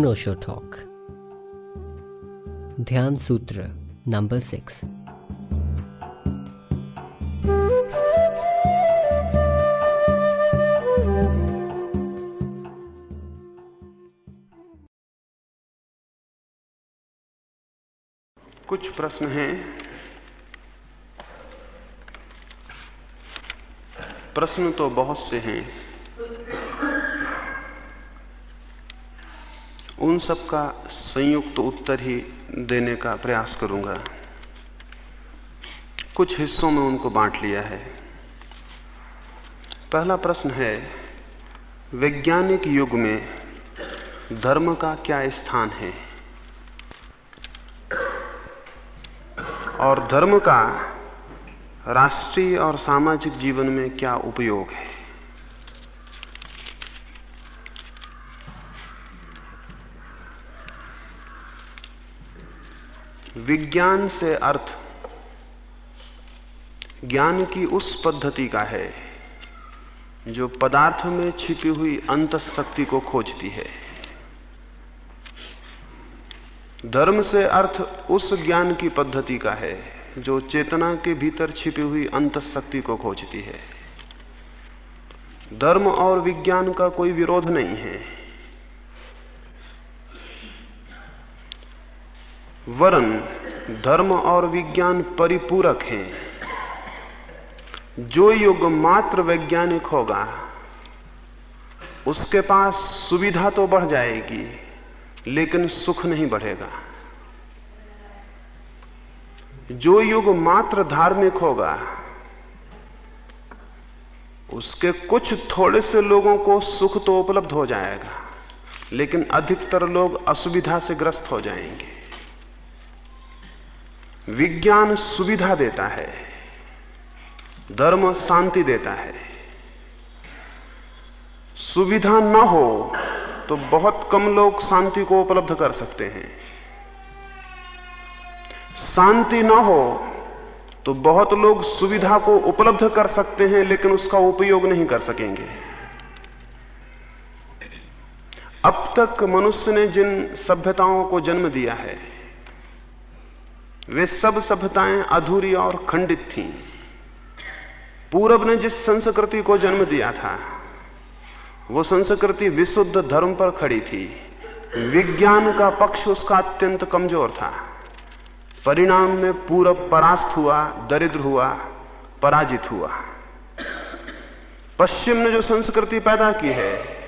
अनोशो talk ध्यान सूत्र number six कुछ प्रश्न हैं। प्रश्न तो बहुत से हैं। उन सब का संयुक्त तो उत्तर ही देने का प्रयास करूँगा। कुछ हिस्सों में उनको बांट लिया है। पहला प्रश्न है, वैज्ञानिक युग में धर्म का क्या स्थान है? और धर्म का राष्ट्रीय और सामाजिक जीवन में क्या उपयोग है? विज्ञान से अर्थ। ज्ञान की उस पद्धति का है, जो पदार्थ में छिपी हुई अंत शक्ति को खोजती है। धर्म से अर्थ उस ज्ञान की पद्धति का है, जो चेतना के भीतर छिपी हुई अंत शक्ति को खोजती है। धर्म और विज्ञान का कोई विरोध नहीं है। वरन, धर्म और विज्ञान परिपूरक हैं। जो युग मात्र वैज्ञानिक होगा, उसके पास सुविधा तो बढ़ जाएगी, लेकिन सुख नहीं बढ़ेगा। जो युग मात्र धार्मिक होगा, उसके कुछ थोड़े से लोगों को सुख तो उपलब्ध हो जाएगा, लेकिन अधिकतर लोग असुविधा से ग्रस्त हो जाएँगे। विज्ञान सुविधा देता है, धर्म शांति देता है। सुविधा न हो तो बहुत कम लोग शांति को उपलब्ध कर सकते हैं। शांति न हो तो बहुत लोग सुविधा को उपलब्ध कर सकते हैं, लेकिन उसका उपयोग नहीं कर सकेंगे। अब तक मनुष्य ने जिन सभ्यताओं को जन्म दिया है वे सब सभ्यताएँ अधूरी और खंडित थीं। पूरब ने जिस संस्कृति को जन्म दिया था, वो संस्कृति विशुद्ध धर्म पर खड़ी थी। विज्ञान का पक्ष उसका अत्यंत कमज़ोर था। परिणाम में पूरब परास्त हुआ, दरिद्र हुआ, पराजित हुआ। पश्चिम ने जो संस्कृति पैदा की है,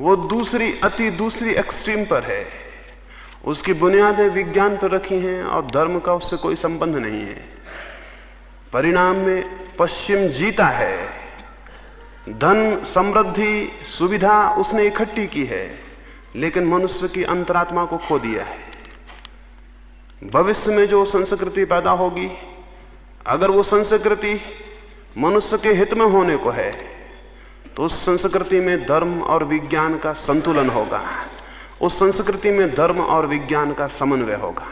वो दूसरी, अति दूसरी एक्सट्रीम पर है। उसकी बुनियादें विज्ञान पर रखी हैं और धर्म का उससे कोई संबंध नहीं है। परिणाम में पश्चिम जीता है। धन, समृद्धि, सुविधा उसने इकट्ठी की है, लेकिन मनुष्य की अंतरात्मा को खो दिया है। भविष्य में जो संस्कृति पैदा होगी, अगर वो संस्कृति मनुष्य के हित में होने को है तो उस संस्कृति में धर्म और विज्ञान का संतुलन होगा। उस संस्कृति में धर्म और विज्ञान का समन्वय होगा।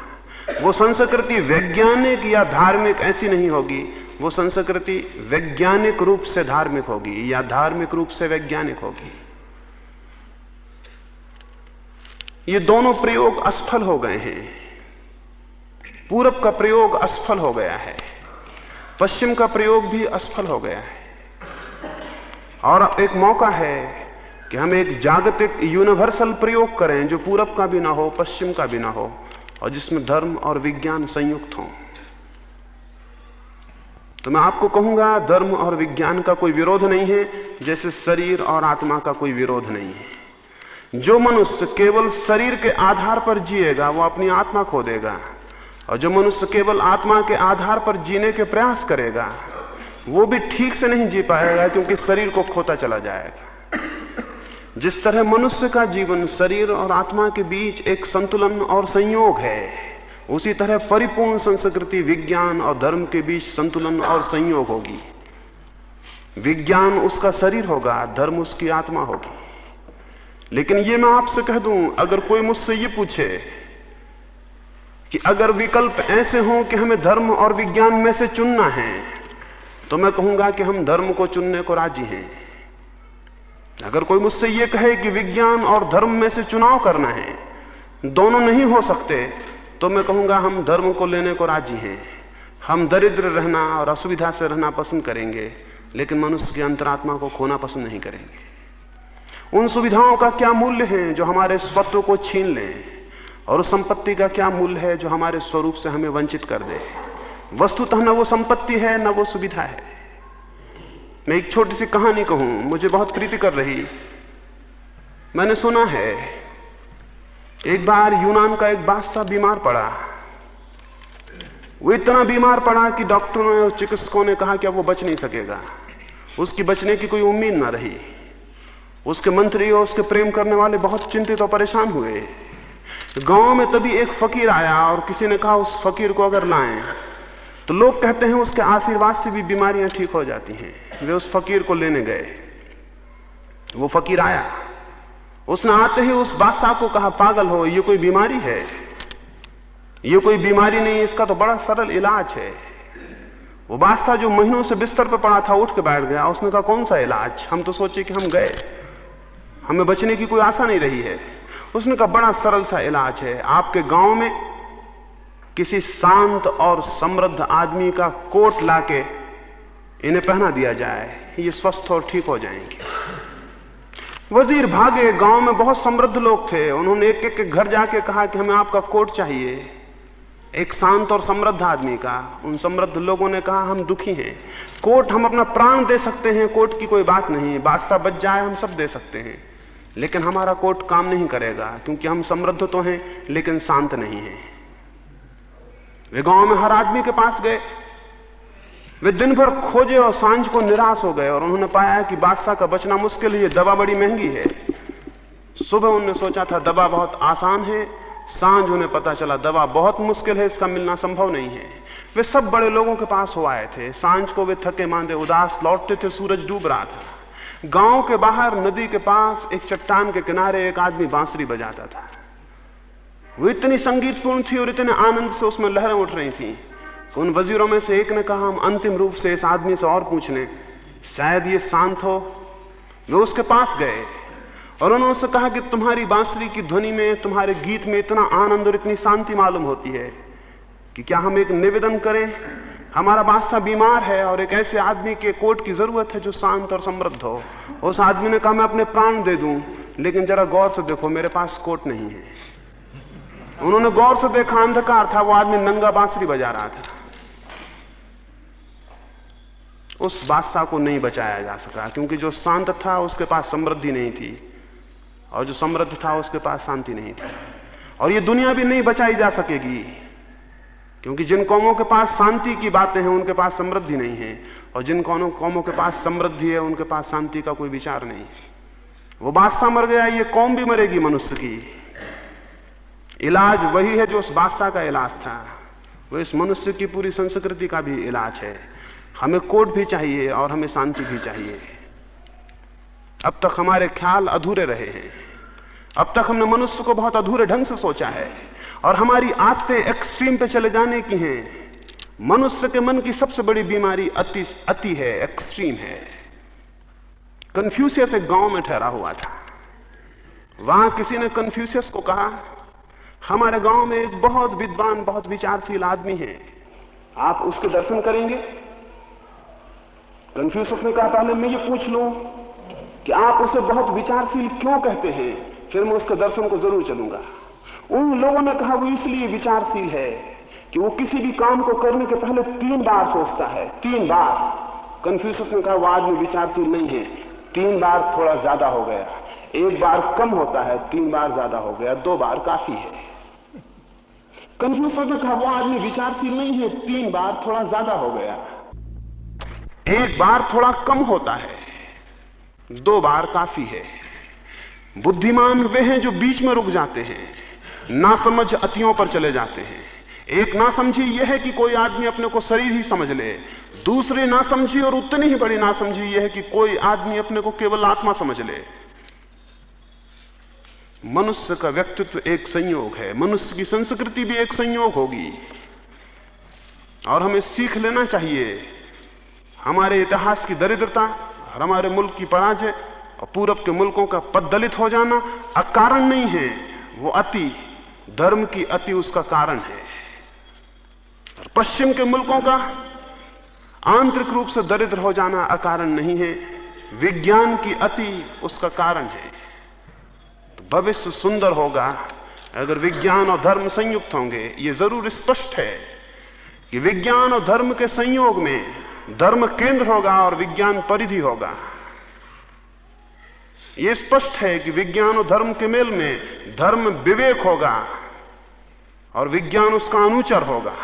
वो संस्कृति वैज्ञानिक या धार्मिक ऐसी नहीं होगी। वो संस्कृति वैज्ञानिक रूप से धार्मिक होगी या धार्मिक रूप से वैज्ञानिक होगी। ये दोनों प्रयोग असफल हो गए हैं। पूरब का प्रयोग असफल हो गया है। पश्चिम का प्रयोग भी असफल हो गया है। और एक मौका है कि हम एक जागतिक यूनिवर्सल प्रयोग करें जो पूरब का भी ना हो, पश्चिम का भी ना हो, और जिसमें धर्म और विज्ञान संयुक्त हो। तो मैं आपको कहूँगा, धर्म और विज्ञान का कोई विरोध नहीं है, जैसे शरीर और आत्मा का कोई विरोध नहीं है। जो मनुष्य केवल शरीर के आधार पर जिएगा, वो अपनी आत्मा खो देगा। और जो मनुष्य केवल आत्मा के आधार पर जीने के प्रयास करेगा, वो भी ठीक से नहीं जी पाएगा, क्योंकि शरीर को खोता चला जाएगा। जिस तरह मनुष्य का जीवन शरीर और आत्मा के बीच एक संतुलन और संयोग है, उसी तरह परिपूर्ण संस्कृति, विज्ञान और धर्म के बीच संतुलन और संयोग होगी। विज्ञान उसका शरीर होगा, धर्म उसकी आत्मा होगी। लेकिन ये मैं आपसे कह दूँ, अगर कोई मुझसे ये पूछे कि अगर विकल्प ऐसे हों कि हमें धर्म और विज्ञान में से चुनना है तो मैं कहूँगा कि हम धर्म को चुनने को राज़ी हैं। अगर कोई मुझसे यह कहे कि विज्ञान और धर्म में से चुनाव करना है, दोनों नहीं हो सकते तो मैं कहूँगा हम धर्म को लेने को राज़ी हैं। हम दरिद्र रहना और असुविधा से रहना पसंद करेंगे, लेकिन मनुष्य की अंतरात्मा को खोना पसंद नहीं करेंगे। उन सुविधाओं का क्या मूल्य है जो हमारे स्वत्व को छीन लें, और उस संपत्ति का क्या मूल्य है जो हमारे स्वरूप से हमें वंचित कर दे? वस्तुतः न वो संपत्ति है, न वो सुविधा है। मैं एक छोटी सी कहानी कहूँ, मुझे बहुत प्रीति कर रही। मैंने सुना है, एक बार यूनान का एक बादशाह बीमार पड़ा। वो इतना बीमार पड़ा कि डॉक्टरों ने और चिकित्सकों ने कहा कि अब वो बच नहीं सकेगा। उसकी बचने की कोई उम्मीद ना रही। उसके मंत्री और उसके प्रेम करने वाले बहुत चिंतित और परेशान हुए। गाँव में तभी एक फकीर आया और किसी ने कहा, उस फकीर को अगर लाएँ तो लोग कहते हैं उसके आशीर्वाद से भी बीमारियाँ ठीक हो जाती हैं। वे उस फकीर को लेने गए। वो फकीर आया। उसने आते ही उस बादशाह को कहा, पागल हो, ये कोई बीमारी है? ये कोई बीमारी नहीं इसका तो बड़ा सरल इलाज है। वो बादशाह जो महीनों से बिस्तर पर पड़ा था, उठ के बैठ गया। उसने कहा, कौन सा इलाज? हम तो सोचे कि हम गए। हमें बचने की कोई आशा नहीं रही है। उसने कहा, बड़ा सरल सा इलाज है। आपके गाँव में किसी शांत और समृद्ध आदमी का कोट लाके इन्हें पहना दिया जाए, ये स्वस्थ और ठीक हो जाएँगे। वज़ीर भागे, गाँव में बहुत समृद्ध लोग थे। उन्होंने एक एक के घर जाके कहा कि हमें आपका कोट चाहिए। एक शांत और समृद्ध आदमी का, उन समृद्ध लोगों ने कहा, हम दुखी हैं। कोट हम अपना प्राण दे सकते हैं, कोट की कोई बात नहीं। बादशाह बच जाए, हम सब दे सकते हैं। लेकिन हमारा कोट काम नहीं करेगा, क्योंकि हम समृद्ध तो हैं, लेकिन शांत नहीं हैं। वे गाँव में हर आदमी के पास गए। वे दिन भर खोजे और साँझ को निराश हो गए और उन्होंने पाया कि बादशाह का बचना मुश्किल है दवा बड़ी महँगी है। सुबह उन्होंने सोचा था, दवा बहुत आसान है, साँझ उन्हें पता चला, दवा बहुत मुश्किल है, इसका मिलना संभव नहीं है। वे सब बड़े लोगों के पास हो आए थे। साँझ को वे थके मांदे उदास लौटते थे, सूरज डूब रहा था। गाँव के बाहर, नदी के पास, एक चट्टान के किनारे एक आदमी बांसुरी बजाता था। वो इतनी संगीतपूर्ण थी और इतने आनंद से उसमें लहरें उठ रही थी उन वजीरों में से एक ने कहा, हम अंतिम रूप से इस आदमी से और पूछ लें शायद ये शांत हो। वे उसके पास गए और उन्होंने उससे कहा कि तुम्हारी बांसुरी की ध्वनि में, तुम्हारे गीत में इतना आनंद और इतनी शांति मालूम होती है कि क्या हम एक निवेदन करें? हमारा बादशाह बीमार है और एक ऐसे आदमी के कोट की ज़रूरत है जो शांत और समृद्ध हो। उस आदमी ने कहा, मैं अपने प्राण दे दूँ, लेकिन जरा गौर से देखो, मेरे पास कोट नहीं है। उन्होंने गौर से देखा, अंधकार था, वो आदमी नंगा बांसुरी बजा रहा था। उस बादशाह को नहीं बचाया जा सका, क्योंकि जो शांत था, उसके पास समृद्धि नहीं थी, और जो समृद्ध था, उसके पास शांति नहीं थी। और ये दुनिया भी नहीं बचाई जा सकेगी, क्योंकि जिन कौमों के पास शांति की बातें हैं, उनके पास समृद्धि नहीं है, और जिन कौनों कौमों के पास समृद्धि है, उनके पास शांति का कोई विचार नहीं। वो बादशाह मर गया, ये कौम भी मरेगी मनुष्य की। इलाज वही है जो उस बादशाह का इलाज था। वो इस मनुष्य की पूरी संस्कृति का भी इलाज है। हमें कोट भी चाहिए और हमें शांति भी चाहिए। अब तक हमारे ख्याल अधूरे रहे हैं। अब तक हमने मनुष्य को बहुत अधूरे ढंग से सोचा है और हमारी आदतें एक्सट्रीम पे चले जाने की हैं। मनुष्य के मन की सबसे बड़ी बीमारी अति अति है एक्सट्रीम है। कन्फ्यूशियस एक गाँव में ठहरा हुआ था। वहाँ किसी ने कन्फ्यूशियस को कहा हमारे गाँव में एक बहुत विद्वान, बहुत विचारशील आदमी है। आप उसके दर्शन करेंगे? कंफ्यूज ने कहा, पहले मैं ये पूछ लू कि आप उसे बहुत विचारशील क्यों कहते हैं? फिर मैं उसके दर्शन को ज़रूर चलूँगा। उन लोगों ने कहा, वो इसलिए विचारशील है कि वो किसी भी काम को करने के पहले तीन बार सोचता है। तीन बार। कन्फ्यूशियस ने कहा, वो आदमी विचारशील नहीं है। तीन बार थोड़ा ज़्यादा हो गया। एक बार कम होता है, तीन बार ज़्यादा हो गया। दो बार काफ़ी है। कन्फ्यूशियस ने कहा वो आदमी विचारशील नहीं है। तीन बार थोड़ा ज़्यादा हो गया। एक बार थोड़ा कम होता है। दो बार काफ़ी है। बुद्धिमान वे हैं जो बीच में रुक जाते हैं। ना समझ अतियों पर चले जाते हैं। एक ना समझी यह है कि कोई आदमी अपने को शरीर ही समझ ले। दूसरी ना समझी और उतनी ही बड़ी ना समझी यह है कि कोई आदमी अपने को केवल आत्मा समझ ले। मनुष्य का व्यक्तित्व एक संयोग है, मनुष्य की संस्कृति भी एक संयोग होगी। और हमें सीख लेना चाहिए। हमारे इतिहास की दरिद्रता और हमारे मुल्क की पराजय और पूरब के मुल्कों का पददलित हो जाना अकारण नहीं है। वो अति, धर्म की अति उसका कारण है। और पश्चिम के मुल्कों का आंतरिक रूप से दरिद्र हो जाना अकारण नहीं है। विज्ञान की अति उसका कारण है। भविष्य सुंदर होगा। अगर विज्ञान और धर्म संयुक्त होंगे, ये ज़रूर स्पष्ट है कि विज्ञान और धर्म के संयोग में धर्म केंद्र होगा और विज्ञान परिधि होगा। यह स्पष्ट है कि विज्ञान और धर्म के मेल में धर्म विवेक होगा और विज्ञान उसका अनुचर होगा।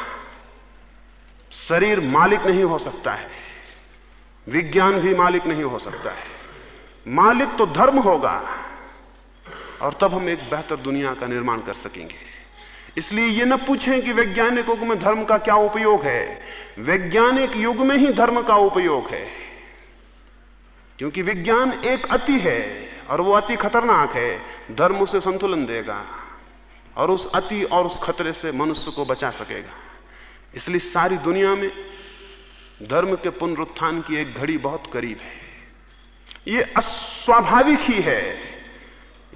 शरीर मालिक नहीं हो सकता है। विज्ञान भी मालिक नहीं हो सकता है। मालिक तो धर्म होगा। और तब हम एक बेहतर दुनिया का निर्माण कर सकेंगे। इसलिए यह न पूछें कि वैज्ञानिक युग में धर्म का क्या उपयोग है। वैज्ञानिक युग में ही धर्म का उपयोग है। क्योंकि विज्ञान एक अति है और वो अति खतरनाक है। धर्म उसे संतुलन देगा और उस अति और उस खतरे से मनुष्य को बचा सकेगा। इसलिए सारी दुनिया में धर्म के पुनरुत्थान की एक घड़ी बहुत करीब है। ये अस्वाभाविक ही है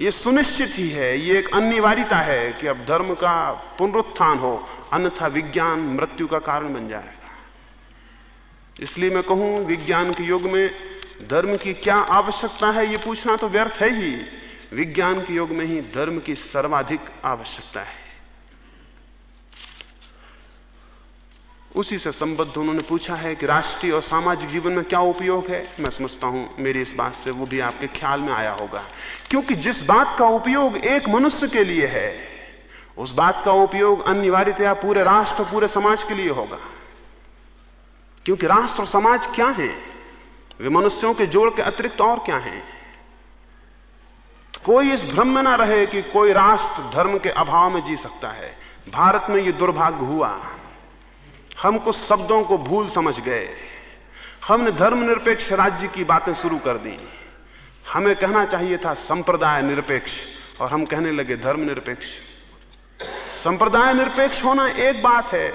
ये सुनिश्चित ही है, ये एक अनिवार्यता है कि अब धर्म का पुनरुत्थान हो, अन्यथा विज्ञान मृत्यु का कारण बन जाएगा। इसलिए मैं कहूँ, विज्ञान के युग में धर्म की क्या आवश्यकता है, ये पूछना तो व्यर्थ है ही। विज्ञान के युग में ही धर्म की सर्वाधिक आवश्यकता है। उसी से संबद्ध उन्होंने पूछा है कि राष्ट्रीय और सामाजिक जीवन में क्या उपयोग है। मैं समझता हूँ, मेरी इस बात से वो भी आपके ख्याल में आया होगा। क्योंकि जिस बात का उपयोग एक मनुष्य के लिए है, उस बात का उपयोग अनिवार्यतया पूरे राष्ट्र पूरे समाज के लिए होगा। क्योंकि राष्ट्र और समाज क्या है? वे मनुष्यों के जोड़ के अतिरिक्त और क्या है? कोई इस भ्रम में ना रहे कि कोई राष्ट्र धर्म के अभाव में जी सकता है। भारत में यह दुर्भाग्य हुआ। हम कुछ शब्दों को भूल समझ गए। हमने धर्मनिरपेक्ष राज्य की बातें शुरू कर दी। हमें कहना चाहिए था संप्रदाय निरपेक्ष, और हम कहने लगे धर्मनिरपेक्ष। संप्रदाय निरपेक्ष होना एक बात है,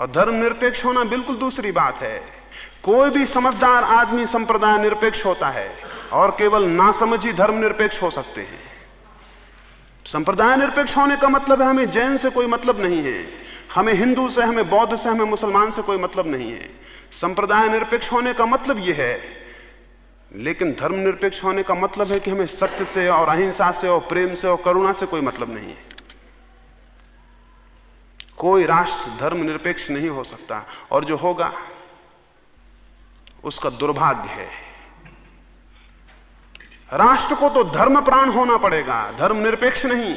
और धर्म निरपेक्ष होना बिल्कुल दूसरी बात है। कोई भी समझदार आदमी संप्रदाय निरपेक्ष होता है, और केवल नासमझी धर्म निरपेक्ष हो सकते हैं। संप्रदाय निरपेक्ष होने का मतलब है, हमें जैन से कोई मतलब नहीं है। हमें हिंदू से, हमें बौद्ध से, हमें मुसलमान से कोई मतलब नहीं है। संप्रदाय निरपेक्ष होने का मतलब यह है, लेकिन धर्म निरपेक्ष होने का मतलब है कि हमें सत्य से और अहिंसा से और प्रेम से और करुणा से कोई मतलब नहीं है। कोई राष्ट्र धर्म निरपेक्ष नहीं हो सकता, और जो होगा, उसका दुर्भाग्य है। राष्ट्र को तो धर्म प्राण होना पड़ेगा, धर्म निरपेक्ष नहीं।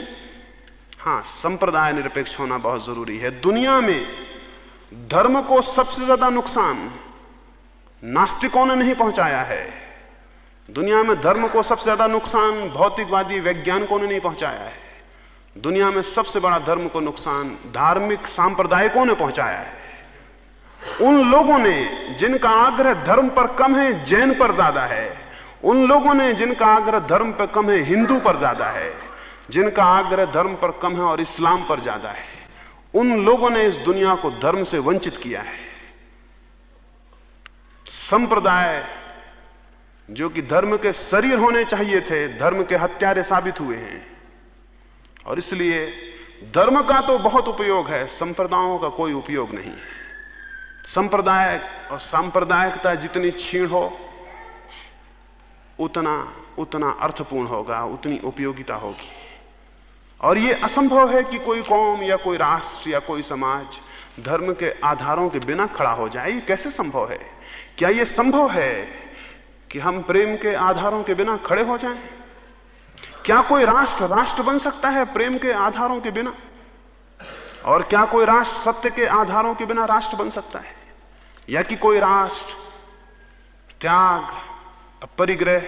हाँ, संप्रदाय निरपेक्ष होना बहुत ज़रूरी है। दुनिया में धर्म को सबसे ज़्यादा नुकसान नास्तिकों ने नहीं पहुँचाया है। दुनिया में धर्म को सबसे ज़्यादा नुकसान भौतिकवादी वैज्ञानिकों ने नहीं पहुँचाया है। दुनिया में सबसे बड़ा धर्म को नुकसान धार्मिक सांप्रदायिकों ने पहुँचाया है। उन लोगों ने जिनका आग्रह धर्म पर कम है, जैन पर ज़्यादा है। उन लोगों ने जिनका आग्रह धर्म पर कम है, हिंदू पर ज़्यादा है। जिनका आग्रह धर्म पर कम है और इस्लाम पर ज़्यादा है, उन लोगों ने इस दुनिया को धर्म से वंचित किया है। संप्रदाय जो कि धर्म के शरीर होने चाहिए थे, धर्म के हत्यारे साबित हुए हैं। और इसलिए धर्म का तो बहुत उपयोग है, संप्रदायों का कोई उपयोग नहीं है। संप्रदाय और सांप्रदायिकता जितनी छीण हो उतना उतना अर्थपूर्ण होगा, उतनी उपयोगिता होगी। और यह असंभव है कि कोई कौम या कोई राष्ट्र या कोई समाज धर्म के आधारों के बिना खड़ा हो जाए, ये कैसे संभव है? क्या यह संभव है कि हम प्रेम के आधारों के बिना खड़े हो जाएँ? क्या कोई राष्ट्र राष्ट्र बन सकता है प्रेम के आधारों के बिना? और क्या कोई राष्ट्र सत्य के आधारों के बिना राष्ट्र बन सकता है? या कि कोई राष्ट्र त्याग परिग्रह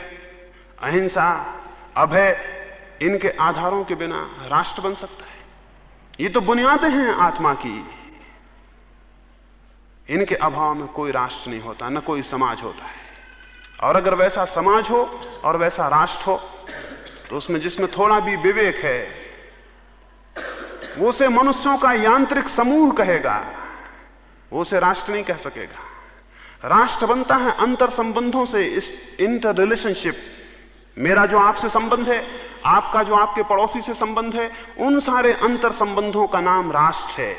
अहिंसा, अभय, इनके आधारों के बिना राष्ट्र बन सकता है। ये तो बुनियादें हैं आत्मा की। इनके अभाव में कोई राष्ट्र नहीं होता, न कोई समाज होता है। और अगर वैसा समाज हो और वैसा राष्ट्र हो तो उसमें जिसमें थोड़ा भी विवेक है, वो उसे मनुष्यों का यांत्रिक समूह कहेगा, वो उसे राष्ट्र नहीं कह सकेगा। राष्ट्र बनता है अंतर संबंधों से, इस इंटर रिलेशनशिप मेरा जो आपसे संबंध है, आपका जो आपके पड़ोसी से संबंध है, उन सारे अंतर संबंधों का नाम राष्ट्र है।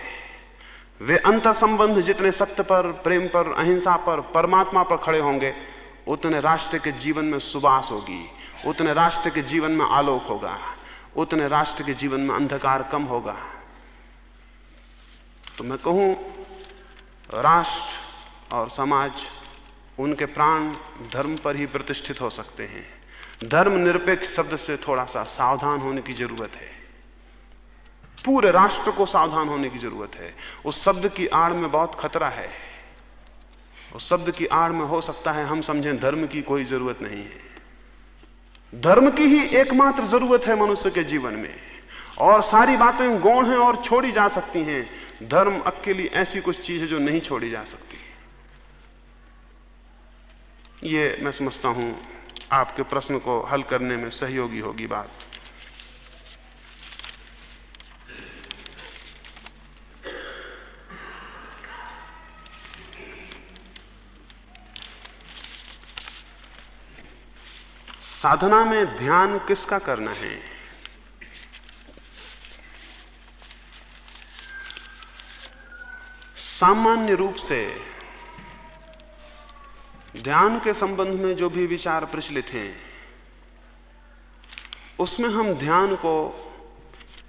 वे अंतर संबंध जितने सत्य पर, प्रेम पर, अहिंसा पर, परमात्मा पर खड़े होंगे, उतने राष्ट्र के जीवन में सुबास होगी, उतने राष्ट्र के जीवन में आलोक होगा, उतने राष्ट्र के जीवन में अंधकार कम होगा। तो मैं कहूँ, राष्ट्र और समाज उनके प्राण धर्म पर ही प्रतिष्ठित हो सकते हैं। धर्म निरपेक्ष शब्द से थोड़ा सा सावधान होने की ज़रूरत है। पूरे राष्ट्र को सावधान होने की ज़रूरत है। उस शब्द की आड़ में बहुत खतरा है। उस शब्द की आड़ में हो सकता है हम समझें धर्म की कोई ज़रूरत नहीं है। धर्म की ही एकमात्र ज़रूरत है मनुष्य के जीवन में। और सारी बातें गौण हैं और छोड़ी जा सकती हैं। धर्म अकेली ऐसी कुछ चीज़ है जो नहीं छोड़ी जा सकती। ये मैं समझता हूँ आपके प्रश्न को हल करने में सहयोगी होगी बात। साधना में ध्यान किसका करना है? सामान्य रूप से ध्यान के संबंध में जो भी विचार प्रचलित हैं, उसमें हम ध्यान को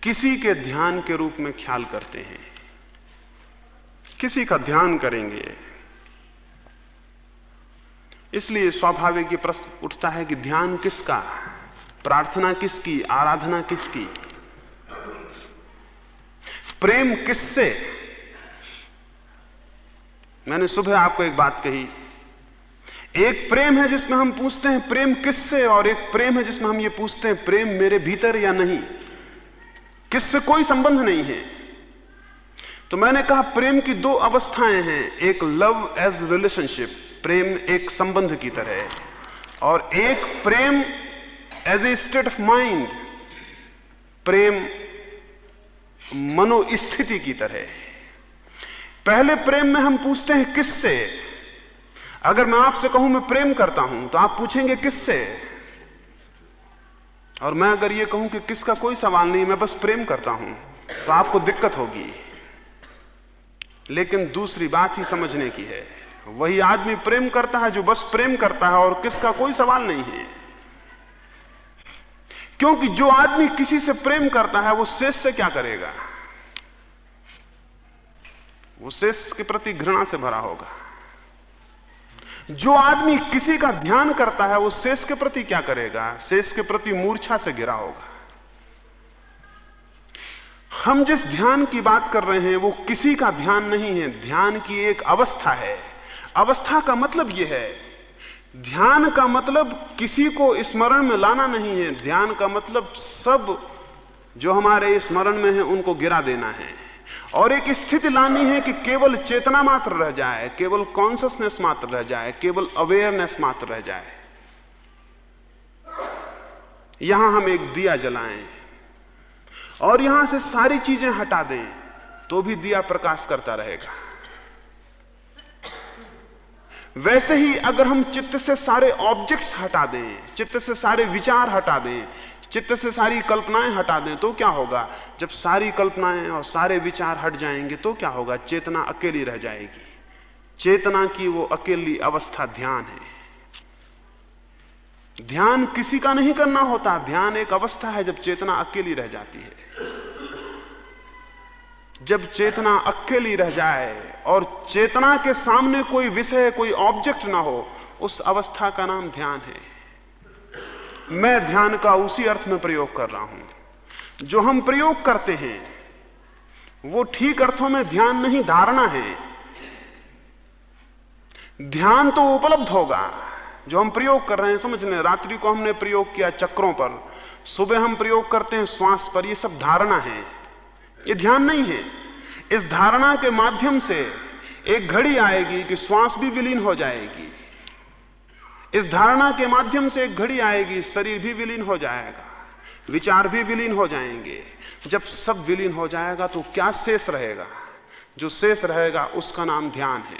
किसी के ध्यान के रूप में ख्याल करते हैं। किसी का ध्यान करेंगे। इसलिए स्वाभाविक ये प्रश्न उठता है कि ध्यान किसका? प्रार्थना किसकी? आराधना किसकी? प्रेम किससे? मैंने सुबह आपको एक बात कही एक प्रेम है जिसमें हम पूछते हैं, प्रेम किससे? और एक प्रेम है जिसमें हम ये पूछते हैं, प्रेम मेरे भीतर या नहीं? किससे कोई संबंध नहीं है? तो मैंने कहा, प्रेम की दो अवस्थाएँ हैं, एक लव एज रिलेशनशिप प्रेम एक संबंध की तरह है। और एक प्रेम as a state of mind प्रेम मनोस्थिति की तरह है। पहले प्रेम में हम पूछते हैं, किससे? अगर मैं आपसे कहूँ, मैं प्रेम करता हूँ तो आप पूछेंगे किससे? और मैं अगर ये कहूँ कि किसका कोई सवाल नहीं, मैं बस प्रेम करता हूँ तो आपको दिक्कत होगी। लेकिन दूसरी बात ही समझने की है, वही आदमी प्रेम करता है जो बस प्रेम करता है, और किसका कोई सवाल नहीं है। क्योंकि जो आदमी किसी से प्रेम करता है, वो शेष से क्या करेगा? वो शेष के प्रति घृणा से भरा होगा। जो आदमी किसी का ध्यान करता है, वो शेष के प्रति क्या करेगा? शेष के प्रति मूर्छा से गिरा होगा। हम जिस ध्यान की बात कर रहे हैं, वो किसी का ध्यान नहीं है। ध्यान की एक अवस्था है। अवस्था का मतलब यह है, ध्यान का मतलब किसी को स्मरण में लाना नहीं है। ध्यान का मतलब सब जो हमारे स्मरण में है, उनको गिरा देना है। और एक स्थिति लानी है कि केवल चेतना मात्र रह जाए, केवल कॉन्सियसनेस मात्र रह जाए, केवल अवेयरनेस मात्र रह जाए। यहाँ हम एक दिया जलाएँ और यहाँ से सारी चीज़ें हटा दें तो भी दिया प्रकाश करता रहेगा। वैसे ही अगर हम चित्त से सारे ऑब्जेक्ट्स हटा दें, चित्त से सारे विचार हटा दें चित्त से सारी कल्पनाएँ हटा दें तो क्या होगा? जब सारी कल्पनाएँ और सारे विचार हट जाएँगे तो क्या होगा? चेतना अकेली रह जाएगी। चेतना की वो अकेली अवस्था ध्यान है। ध्यान किसी का नहीं करना होता। ध्यान एक अवस्था है जब चेतना अकेली रह जाती है। जब चेतना अकेली रह जाए और चेतना के सामने कोई विषय, कोई ऑब्जेक्ट ना हो, उस अवस्था का नाम ध्यान है। मैं ध्यान का उसी अर्थ में प्रयोग कर रहा हूँ। जो हम प्रयोग करते हैं, वो ठीक अर्थों में ध्यान नहीं धारणा है। ध्यान तो उपलब्ध होगा, जो हम प्रयोग कर रहे हैं समझ लें रात्रि को हमने प्रयोग किया चक्रों पर, सुबह हम प्रयोग करते हैं श्वास पर, ये सब धारणा है। ये ध्यान नहीं है। इस धारणा के माध्यम से एक घड़ी आएगी कि श्वास भी विलीन हो जाएगी। इस धारणा के माध्यम से एक घड़ी आएगी, शरीर भी विलीन हो जाएगा, विचार भी विलीन हो जाएँगे। जब सब विलीन हो जाएगा तो क्या शेष रहेगा? जो शेष रहेगा, उसका नाम ध्यान है।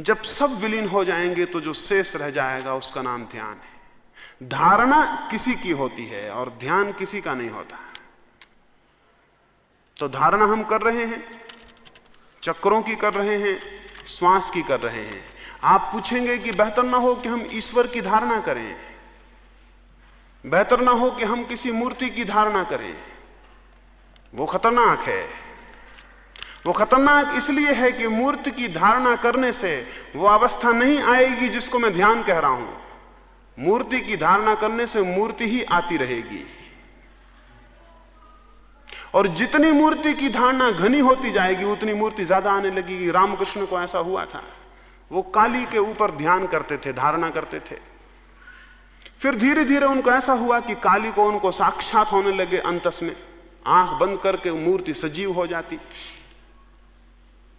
जब सब विलीन हो जाएँगे तो जो शेष रह जाएगा, उसका नाम ध्यान है। धारणा किसी की होती है और ध्यान किसी का नहीं होता। तो धारणा हम कर रहे हैं, चक्रों की कर रहे हैं, श्वास की कर रहे हैं। आप पूछेंगे कि बेहतर ना हो कि हम ईश्वर की धारणा करें। बेहतर ना हो कि हम किसी मूर्ति की धारणा करें। वो खतरनाक है। वो खतरनाक इसलिए है कि मूर्ति की धारणा करने से वो अवस्था नहीं आएगी जिसको मैं ध्यान कह रहा हूँ। मूर्ति की धारणा करने से मूर्ति ही आती रहेगी। और जितनी मूर्ति की धारणा घनी होती जाएगी, उतनी मूर्ति ज़्यादा आने लगेगी। रामकृष्ण को ऐसा हुआ था। वो काली के ऊपर ध्यान करते थे, धारणा करते थे। फिर धीरे धीरे उनको ऐसा हुआ कि काली को उनको साक्षात होने लगे अंतस में। आँख बंद करके मूर्ति सजीव हो जाती।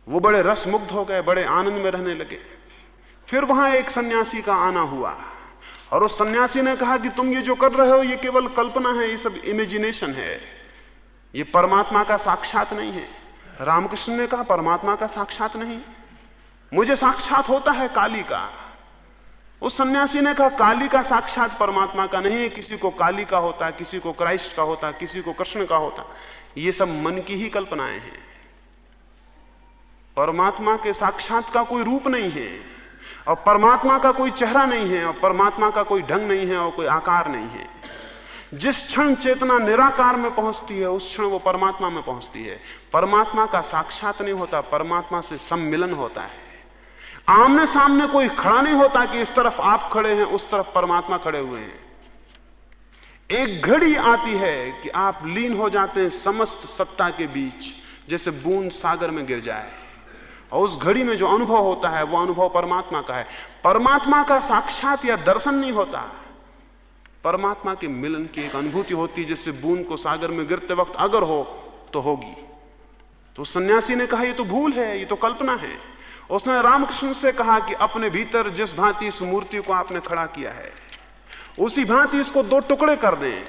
वो बड़े रसमुग्ध हो गए, बड़े आनंद में रहने लगे। फिर वहाँ एक सन्यासी का आना हुआ। और उस सन्यासी ने कहा कि तुम ये जो कर रहे हो, ये केवल कल्पना है, ये सब इमेजिनेशन है। ये परमात्मा का साक्षात नहीं है। रामकृष्ण ने कहा, परमात्मा का साक्षात नहीं। मुझे साक्षात होता है काली का। उस सन्यासी ने कहा, काली का साक्षात परमात्मा का नहीं है किसी को काली का होता, किसी को क्राइस्ट का होता, किसी को कृष्ण का होता। ये सब मन की ही कल्पनाएँ हैं। परमात्मा के साक्षात का कोई रूप नहीं है, और परमात्मा का कोई चेहरा नहीं है, और परमात्मा का कोई ढंग नहीं है, और कोई आकार नहीं है। जिस क्षण चेतना निराकार में पहुँचती है, उस क्षण वो परमात्मा में पहुँचती है। परमात्मा का साक्षात नहीं होता, परमात्मा से सम्मिलन होता है। आमने सामने कोई खड़ा नहीं होता कि इस तरफ़ आप खड़े हैं, उस तरफ़ परमात्मा खड़े हुए हैं। एक घड़ी आती है कि आप लीन हो जाते हैं समस्त सत्ता के बीच, जैसे बूंद सागर में गिर जाए। और उस घड़ी में जो अनुभव होता है, वो अनुभव परमात्मा का है। परमात्मा का साक्षात या दर्शन नहीं होता। परमात्मा के मिलन की एक अनुभूति होती जिससे बूंद को सागर में गिरते वक्त अगर हो तो होगी। तो सन्यासी ने कहा, ये तो भूल है, ये तो कल्पना है। उसने रामकृष्ण से कहा कि अपने भीतर जिस भांति इस मूर्ति को आपने खड़ा किया है, उसी भांति इसको दो टुकड़े कर दें।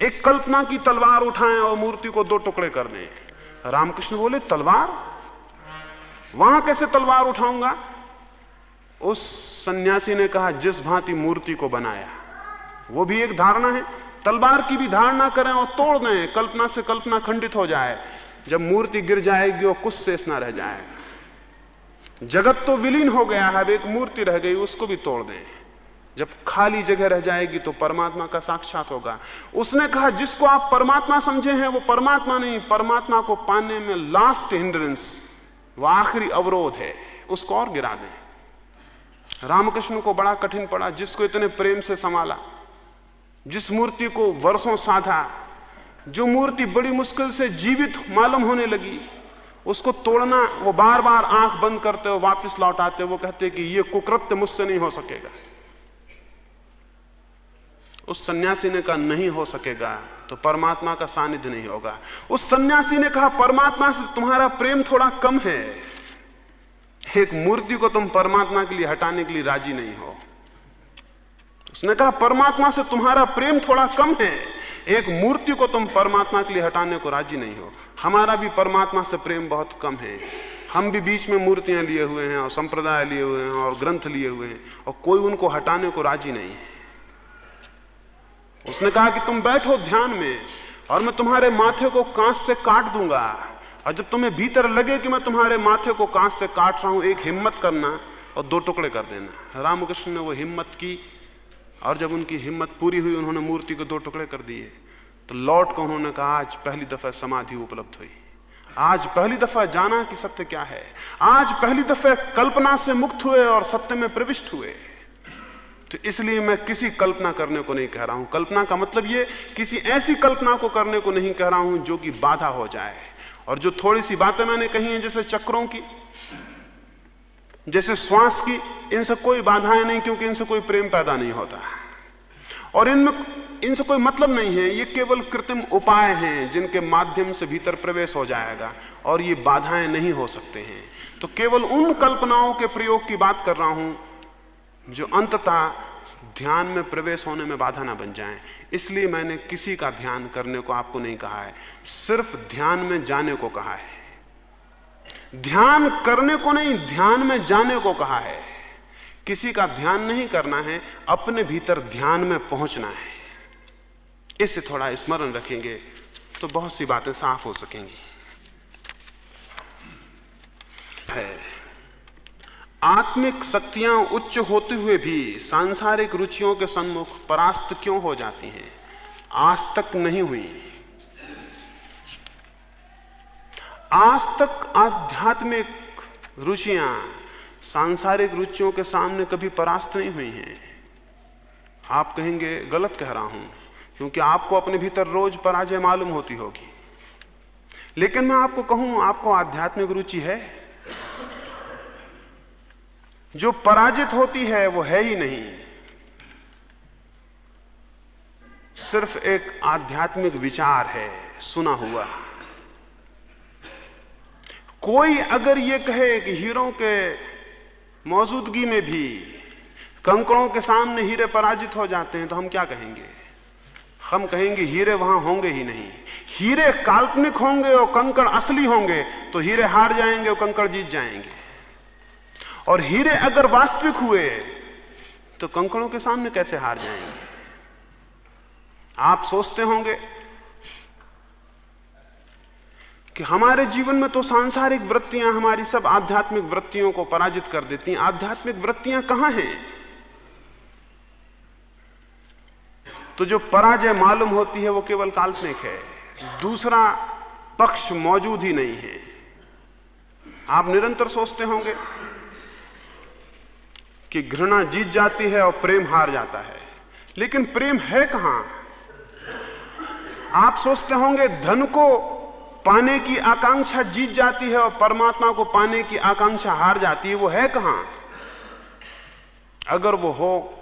एक कल्पना की तलवार उठाएँ और मूर्ति को दो टुकड़े कर दें। रामकृष्ण बोले, तलवार? वहाँ कैसे तलवार उठाऊँगा? उस सन्यासी ने कहा, जिस भांति मूर्ति को बनाया, वो भी एक धारणा है। तलवार की भी धारणा करें और तोड़ दें। कल्पना से कल्पना खंडित हो जाए। जब मूर्ति गिर जाएगी और कुछ शेष ना रह जाएगा। जगत तो विलीन हो गया है, अब एक मूर्ति रह गई, उसको भी तोड़ दें। जब खाली जगह रह जाएगी तो परमात्मा का साक्षात होगा। उसने कहा, जिसको आप परमात्मा समझे हैं, वो परमात्मा नहीं, परमात्मा को पाने में लास्ट हिंड्रेंस वो आखिरी अवरोध है, उसको और गिरा दें। रामकृष्ण को बड़ा कठिन पड़ा, जिसको इतने प्रेम से संभाला, जिस मूर्ति को वर्षों साधा, जो मूर्ति बड़ी मुश्किल से जीवित मालूम होने लगी उसको तोड़ना, वो बार बार आँख बंद करते हो वापस लौट आते वो कहते कि ये कुकृत्य मुझसे नहीं हो सकेगा। उस सन्यासी ने कहा, नहीं हो सकेगा तो परमात्मा का सानिध्य नहीं होगा। उस सन्यासी ने कहा, परमात्मा से तुम्हारा प्रेम थोड़ा कम है। एक मूर्ति को तुम परमात्मा के लिए हटाने के लिए राज़ी नहीं हो। उसने कहा, परमात्मा से तुम्हारा प्रेम थोड़ा कम है। एक मूर्ति को तुम परमात्मा के लिए हटाने को राज़ी नहीं हो। हमारा भी परमात्मा से प्रेम बहुत कम है। हम भी बीच में मूर्तियाँ लिए हुए हैं और संप्रदाय लिए हुए हैं और ग्रंथ लिए हुए हैं और कोई उनको हटाने को राज़ी नहीं है। उसने कहा कि तुम बैठो ध्यान में और मैं तुम्हारे माथे को कांच से काट दूँगा। और जब तुम्हें भीतर लगे कि मैं तुम्हारे माथे को कांच से काट रहा हूँ, एक हिम्मत करना और दो टुकड़े कर देना। रामकृष्ण ने वो हिम्मत की और जब उनकी हिम्मत पूरी हुई, उन्होंने मूर्ति को दो टुकड़े कर दिए। तो लौट कर उन्होंने कहा, आज पहली दफ़ा समाधि उपलब्ध हुई। आज पहली दफ़ा जाना कि सत्य क्या है? आज पहली दफ़ा कल्पना से मुक्त हुए और सत्य में प्रविष्ट हुए। तो इसलिए मैं किसी कल्पना करने को नहीं कह रहा हूँ। कल्पना का मतलब ये, किसी ऐसी कल्पना को करने को नहीं कह रहा हूँ जो कि बाधा हो जाए। और जो थोड़ी सी बातें मैंने कही हैं, जैसे चक्रों की जैसे श्वास की इनसे कोई बाधाएँ नहीं, क्योंकि इनसे कोई प्रेम पैदा नहीं होता। और इनमें इनसे कोई मतलब नहीं है, ये केवल कृत्रिम उपाय हैं जिनके माध्यम से भीतर प्रवेश हो जाएगा, और ये बाधाएँ नहीं हो सकते हैं। तो केवल उन कल्पनाओं के प्रयोग की बात कर रहा हूँ, जो अंततः ध्यान में प्रवेश होने में बाधा ना बन जाए। इसलिए मैंने किसी का ध्यान करने को आपको नहीं कहा है, सिर्फ़ ध्यान में जाने को कहा है। ध्यान करने को नहीं, ध्यान में जाने को कहा है। किसी का ध्यान नहीं करना है, अपने भीतर ध्यान में पहुँचना है। इसे थोड़ा स्मरण रखेंगे तो बहुत सी बातें साफ़ हो सकेंगी। है। आत्मिक शक्तियाँ उच्च होते हुए भी सांसारिक रुचियों के सम्मुख परास्त क्यों हो जाती हैं? आज तक नहीं हुई। आज तक आध्यात्मिक रुचियाँ सांसारिक रुचियों के सामने कभी परास्त नहीं हुई हैं। आप कहेंगे, गलत कह रहा हूँ, क्योंकि आपको अपने भीतर रोज पराजय मालूम होती होगी। लेकिन मैं आपको कहूँ, आपको आध्यात्मिक रुचि है। जो पराजित होती है, वो है ही नहीं। सिर्फ़ एक आध्यात्मिक विचार है, सुना हुआ। कोई अगर ये कहे कि हीरो के मौजूदगी में भी कंकड़ों के सामने हीरे पराजित हो जाते हैं तो हम क्या कहेंगे? हम कहेंगे हीरे वहाँ होंगे ही नहीं। हीरे काल्पनिक होंगे और कंकड़ असली होंगे तो हीरे हार जाएँगे और कंकड़ जीत जाएँगे। और हीरे अगर वास्तविक हुए तो कंकड़ों के सामने कैसे हार जाएँगे? आप सोचते होंगे कि हमारे जीवन में तो सांसारिक वृत्तियाँ हमारी सब आध्यात्मिक वृत्तियों को पराजित कर देती हैं। आध्यात्मिक वृत्तियाँ कहाँ हैं? तो जो पराजय मालूम होती है वो केवल काल्पनिक है। दूसरा पक्ष मौजूद ही नहीं है। आप निरंतर सोचते होंगे कि घृणा जीत जाती है और प्रेम हार जाता है। लेकिन प्रेम है कहाँ? आप सोचते होंगे, धन को पाने की आकांक्षा जीत जाती है और परमात्मा को पाने की आकांक्षा हार जाती है, वो है कहाँ? अगर वो हो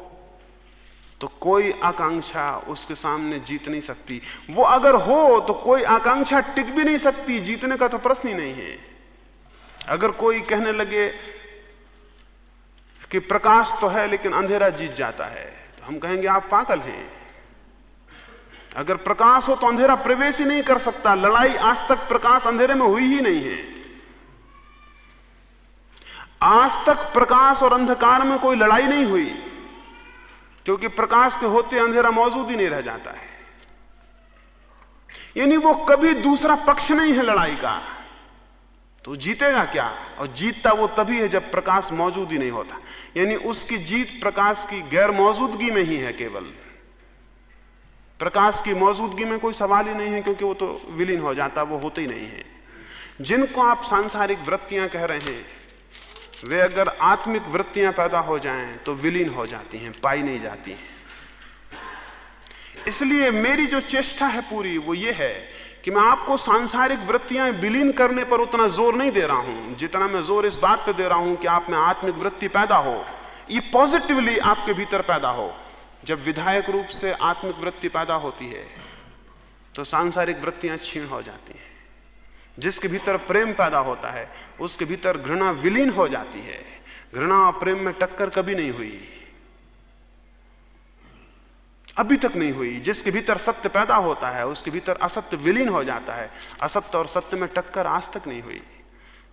तो कोई आकांक्षा उसके सामने जीत नहीं सकती। वो अगर हो तो कोई आकांक्षा टिक भी नहीं सकती। जीतने का तो प्रश्न ही नहीं है। अगर कोई कहने लगे कि प्रकाश तो है, लेकिन अंधेरा जीत जाता है तो हम कहेंगे, आप पागल हैं। अगर प्रकाश हो तो अंधेरा प्रवेश ही नहीं कर सकता। लड़ाई आज तक प्रकाश अंधेरे में हुई ही नहीं है। आज तक प्रकाश और अंधकार में कोई लड़ाई नहीं हुई, क्योंकि प्रकाश के होते अंधेरा मौजूद ही नहीं रह जाता है। यानी वो कभी दूसरा पक्ष नहीं है लड़ाई का। तो जीतेगा क्या? और जीतता वो तभी है जब प्रकाश मौजूद ही नहीं होता। यानी उसकी जीत प्रकाश की गैर मौजूदगी में ही है केवल। प्रकाश की मौजूदगी में कोई सवाल ही नहीं है, क्योंकि वो तो विलीन हो जाता, वो होते ही नहीं है। जिनको आप सांसारिक वृत्तियाँ कह रहे हैं, वे अगर आत्मिक वृत्तियाँ पैदा हो जाएँ तो विलीन हो जाती हैं, पाई नहीं जाती हैं। इसलिए मेरी जो चेष्टा है पूरी, वो ये है कि मैं आपको सांसारिक वृत्तियाँ विलीन करने पर उतना ज़ोर नहीं दे रहा हूँ, जितना मैं ज़ोर इस बात पर दे रहा हूँ कि आप में आत्मिक वृत्ति पैदा हो, ये पॉजिटिवली आपके भीतर पैदा हो। जब विधायक रूप से आत्मिक वृत्ति पैदा होती है तो सांसारिक वृत्तियाँ क्षीण हो जाती हैं। जिसके भीतर प्रेम पैदा होता है, उसके भीतर घृणा विलीन हो जाती है। घृणा और प्रेम में टक्कर कभी नहीं हुई। अभी तक नहीं हुई। जिसके भीतर सत्य पैदा होता है, उसके भीतर असत्य विलीन हो जाता है। असत्य और सत्य में टक्कर आज तक नहीं हुई।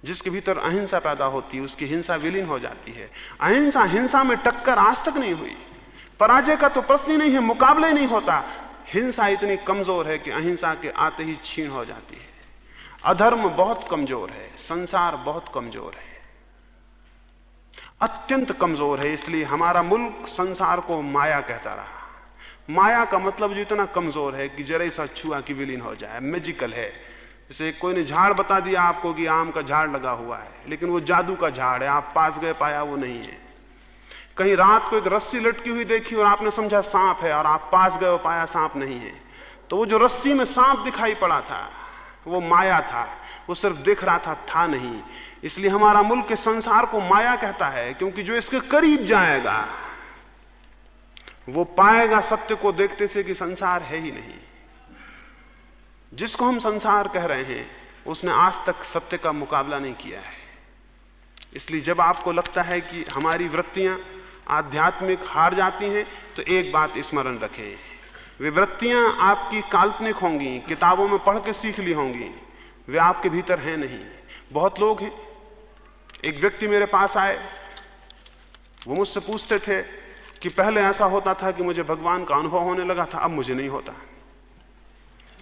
जिसके भीतर अहिंसा पैदा होती है, उसकी हिंसा विलीन हो जाती है। अहिंसा, हिंसा में टक्कर आज तक नहीं हुई। पराजय का तो प्रश्न ही नहीं है, मुकाबले नहीं होता। हिंसा इतनी कमज़ोर है कि अहिंसा के आते ही छीण हो जाती है। अधर्म बहुत कमज़ोर है, संसार बहुत कमज़ोर है। अत्यंत कमज़ोर है, इसलिए हमारा मुल्क संसार को माया कहता रहा। माया का मतलब जो इतना कमज़ोर है कि जरा सा छुआ की विलीन हो जाए मैजिकल है। जैसे कोई ने झाड़ बता दिया आपको कि आम का झाड़ लगा हुआ है, लेकिन वो जादू का झाड़ है, आप पास गए पाया वो नहीं है। कहीं रात को एक रस्सी लटकी हुई देखी और आपने समझा सांप है और आप पास गए और पाया सांप नहीं है। तो वो जो रस्सी में सांप दिखाई पड़ा था, वो माया था, वो सिर्फ़ दिख रहा था था नहीं। इसलिए हमारा मुल्क के संसार को माया कहता है, क्योंकि जो इसके करीब जाएगा, वो पाएगा सत्य को देखते से कि संसार है ही नहीं। जिसको हम संसार कह रहे हैं, उसने आज तक सत्य का मुकाबला नहीं किया है। इसलिए जब आपको लगता है कि हमारी वृत्तियाँ आध्यात्मिक हार जाती हैं तो एक बात स्मरण रखें। वे वृत्तियाँ आपकी काल्पनिक होंगी, किताबों में पढ़ के सीख ली होंगी। वे आपके भीतर हैं नहीं। बहुत लोग हैं। एक व्यक्ति मेरे पास आए। वो मुझसे पूछते थे कि पहले ऐसा होता था कि मुझे भगवान का अनुभव होने लगा था, अब मुझे नहीं होता।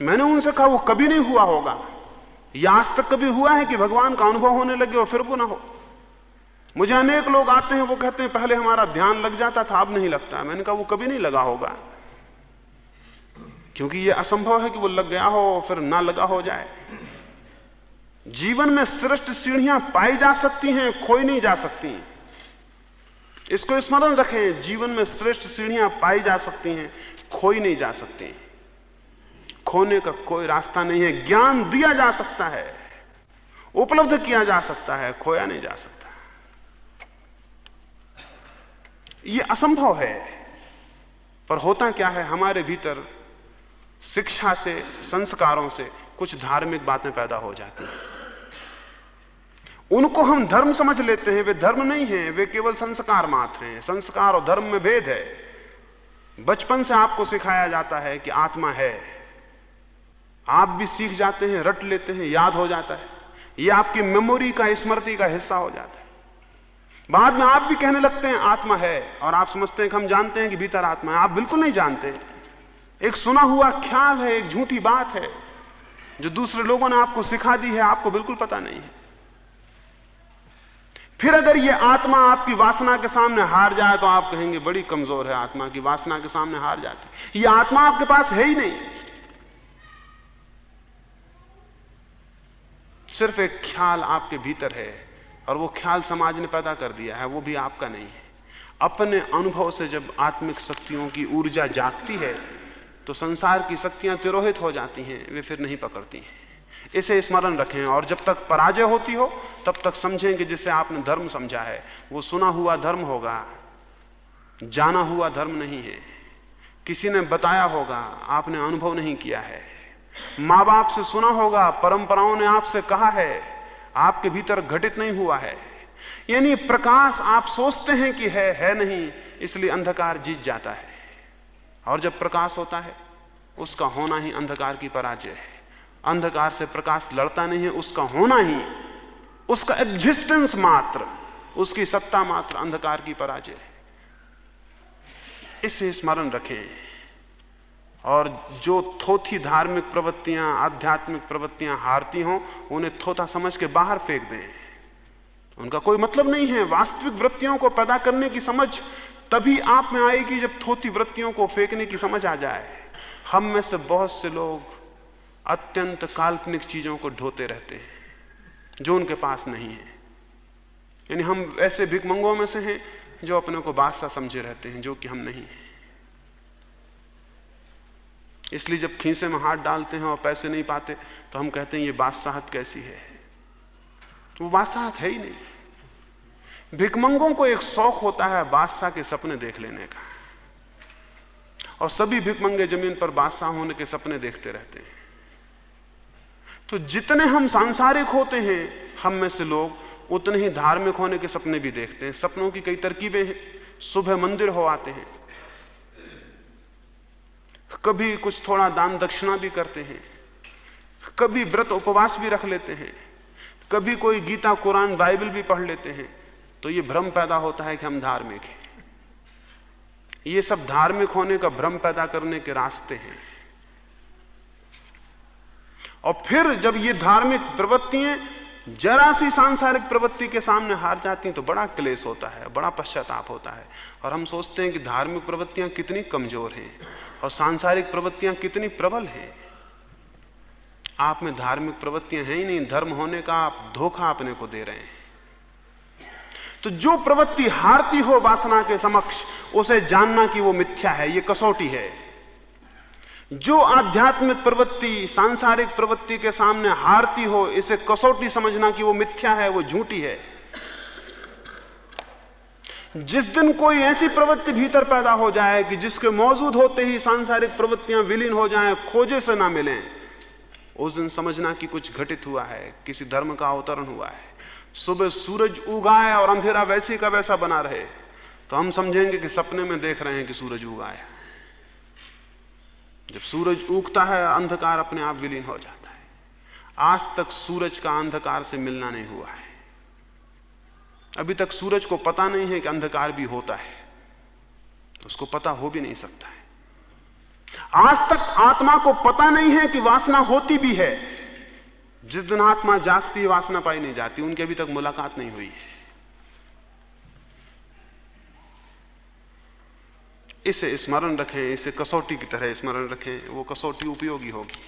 मैंने उनसे कहा, वो कभी नहीं हुआ होगा। या आज तक कभी हुआ है कि भगवान का अनुभव होने लगे और फिर वो ना हो। मुझे अनेक लोग आते हैं, वो कहते हैं, पहले हमारा ध्यान लग जाता था, अब नहीं लगता। मैंने कहा, वो कभी नहीं लगा होगा। क्योंकि ये असंभव है कि वो लग गया हो, फिर ना लगा हो जाए। जीवन में श्रेष्ठ सीढ़ियाँ पाई जा सकती हैं, खोई नहीं जा सकती। इसको स्मरण रखें, जीवन में श्रेष्ठ सीढ़ियाँ पाई जा सकती हैं, खोई नहीं जा सकती। खोने का कोई रास्ता नहीं है। ज्ञान दिया जा सकता है, उपलब्ध किया जा सकता है, खोया नहीं जा सकता। यह असंभव है। पर होता क्या है, हमारे भीतर शिक्षा से, संस्कारों से कुछ धार्मिक बातें पैदा हो जाती हैं। उनको हम धर्म समझ लेते हैं, वे धर्म नहीं है, वे केवल संस्कार मात्र हैं। संस्कार और धर्म में भेद है। बचपन से आपको सिखाया जाता है कि आत्मा है। आप भी सीख जाते हैं, रट लेते हैं, याद हो जाता है। यह आपकी मेमोरी का, स्मृति का हिस्सा हो जाता है। बाद में आप भी कहने लगते हैं, आत्मा है। और आप समझते हैं कि हम जानते हैं कि भीतर आत्मा है। आप बिल्कुल नहीं जानते। एक सुना हुआ ख्याल है, एक झूठी बात है, जो दूसरे लोगों ने आपको सिखा दी है, आपको बिल्कुल पता नहीं है। फिर अगर ये आत्मा आपकी वासना के सामने हार जाए तो आप कहेंगे, बड़ी कमज़ोर है आत्मा की वासना के सामने हार जाती ये आत्मा आपके पास है ही नहीं। सिर्फ़ एक ख्याल आपके भीतर है। और वो ख्याल समाज ने पैदा कर दिया है, वो भी आपका नहीं है। अपने अनुभव से जब आत्मिक शक्तियों की ऊर्जा जागती है तो संसार की शक्तियाँ तिरोहित हो जाती हैं, वे फिर नहीं पकड़ती हैं। इसे स्मरण रखें और जब तक पराजय होती हो, तब तक समझें कि जिसे आपने धर्म समझा है, वो सुना हुआ धर्म होगा, जाना हुआ धर्म नहीं है। किसी ने बताया होगा, आपने अनुभव नहीं किया है। माँ बाप से सुना होगा, परंपराओं ने आपसे कहा है आपके भीतर घटित नहीं हुआ है। यानी प्रकाश आप सोचते हैं कि है है नहीं, इसलिए अंधकार जीत जाता है। और जब प्रकाश होता है, उसका होना ही अंधकार की पराजय है। अंधकार से प्रकाश लड़ता नहीं है, उसका होना ही, उसका एग्जिस्टेंस मात्र, उसकी सत्ता मात्र अंधकार की पराजय है। इसे स्मरण रखें। और जो थोथी धार्मिक प्रवृत्तियाँ, आध्यात्मिक प्रवृत्तियाँ हारती हों, उन्हें थोथा समझ के बाहर फेंक दें। उनका कोई मतलब नहीं है। वास्तविक वृत्तियों को पैदा करने की समझ तभी आप में आएगी जब थोथी वृत्तियों को फेंकने की समझ आ जाए। हम में से बहुत से लोग अत्यंत काल्पनिक चीज़ों को ढोते रहते हैं, जो उनके पास नहीं है। यानी हम ऐसे भिकमंगों में से हैं, जो अपने को बादशाह समझे रहते हैं, जो कि हम नहीं हैं। इसलिए जब खीसे में हाथ डालते हैं और पैसे नहीं पाते तो हम कहते हैं, ये बादशाहत कैसी है? वो बादशाहत है ही नहीं। भिकमंगों को एक शौक होता है बादशाह के सपने देख लेने का। और सभी भिकमंगे ज़मीन पर बादशाह होने के सपने देखते रहते हैं। तो जितने हम सांसारिक होते हैं, हम में से लोग उतने ही धार्मिक होने के सपने भी देखते हैं। सपनों की कई तरकीबें हैं। सुबह मंदिर हो आते हैं। कभी कुछ थोड़ा दान दक्षिणा भी करते हैं, कभी व्रत उपवास भी रख लेते हैं, कभी कोई गीता, कुरान, बाइबल भी पढ़ लेते हैं तो ये भ्रम पैदा होता है कि हम धार्मिक हैं। ये सब धार्मिक होने का भ्रम पैदा करने के रास्ते हैं। और फिर जब ये धार्मिक प्रवृत्तियाँ जरा सी सांसारिक प्रवृत्ति के सामने हार जाती हैं तो बड़ा क्लेश होता है, बड़ा पश्चाताप होता है। और हम सोचते हैं कि धार्मिक प्रवृत्तियाँ कितनी कमज़ोर हैं और सांसारिक प्रवृत्तियाँ कितनी प्रबल हैं। आप में धार्मिक प्रवृत्तियाँ हैं ही नहीं, धर्म होने का आप धोखा अपने को दे रहे हैं। तो जो प्रवृत्ति हारती हो वासना के समक्ष, उसे जानना कि वो मिथ्या है, ये कसौटी है। जो आध्यात्मिक प्रवृत्ति, सांसारिक प्रवृत्ति के सामने हारती हो, इसे कसौटी समझना कि वो मिथ्या है, वो झूठी है। जिस दिन कोई ऐसी प्रवृत्ति भीतर पैदा हो जाए कि जिसके मौजूद होते ही सांसारिक प्रवृत्तियाँ विलीन हो जाएँ, खोजे से ना मिलें, उस दिन समझना कि कुछ घटित हुआ है, किसी धर्म का अवतरण हुआ है। सुबह सूरज उगाए और अंधेरा वैसे का वैसा बना रहे तो हम समझेंगे कि सपने में देख रहे हैं कि सूरज उगाया। जब सूरज उगता है, अंधकार अपने आप विलीन हो जाता है। आज तक सूरज का अंधकार से मिलना नहीं हुआ है। अभी तक सूरज को पता नहीं है कि अंधकार भी होता है। उसको पता हो भी नहीं सकता है। आज तक आत्मा को पता नहीं है कि वासना होती भी है। जिस दिन आत्मा जागती, वासना पाई नहीं जाती। उनकी अभी तक मुलाकात नहीं हुई है। इसे स्मरण रखें, इसे कसौटी की तरह स्मरण रखें, वो कसौटी उपयोगी होगी।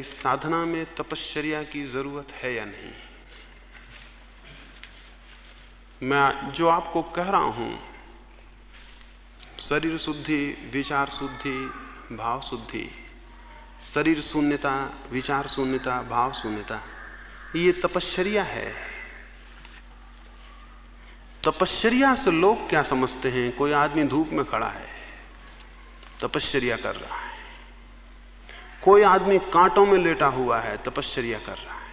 इस साधना में तपश्चर्या की ज़रूरत है या नहीं? मैं जो आपको कह रहा हूँ, शरीर शुद्धि, विचार शुद्धि, भाव शुद्धि, शरीर शून्यता, विचार शून्यता, भाव शून्यता, ये तपश्चर्या है। तपश्चर्या से लोग क्या समझते हैं? कोई आदमी धूप में खड़ा है, तपश्चर्या कर रहा है। कोई आदमी कांटों में लेटा हुआ है, तपश्चर्या कर रहा है।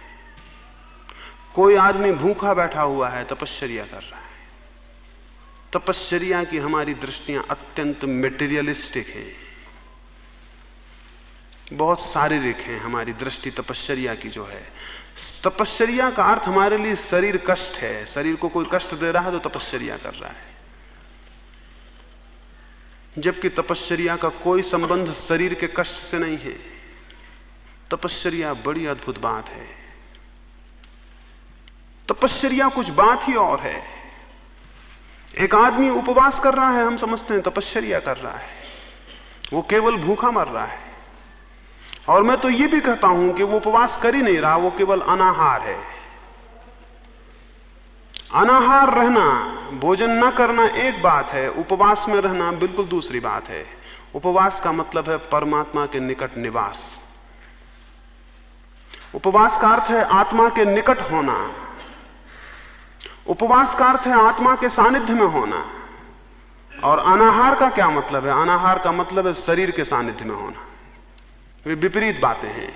कोई आदमी भूखा बैठा हुआ है, तपश्चर्या कर रहा है। तपश्चर्या की हमारी दृष्टियाँ अत्यंत मेटेरियलिस्टिक हैं। बहुत शारीरिक है हमारी दृष्टि तपश्चर्या की जो है। तपश्चर्या का अर्थ हमारे लिए शरीर कष्ट है। शरीर को कोई कष्ट दे रहा है तो तपश्चर्या कर रहा है। जबकि तपश्चर्या का कोई संबंध शरीर के कष्ट से नहीं है। तपश्चर्या बड़ी अद्भुत बात है। तपश्चर्या कुछ बात ही और है। एक आदमी उपवास कर रहा है, हम समझते हैं तपश्चर्या कर रहा है। वो केवल भूखा मर रहा है। और मैं तो ये भी कहता हूँ कि वो उपवास कर ही नहीं रहा, वो केवल अनाहार है। अनाहार रहना, भोजन न करना एक बात है, उपवास में रहना बिल्कुल दूसरी बात है। उपवास का मतलब है परमात्मा के निकट निवास। उपवास का अर्थ है आत्मा के निकट होना। उपवास का अर्थ है आत्मा के सानिध्य में होना। और अनाहार का क्या मतलब है? अनाहार का मतलब है शरीर के सानिध्य में होना। वे विपरीत बातें हैं।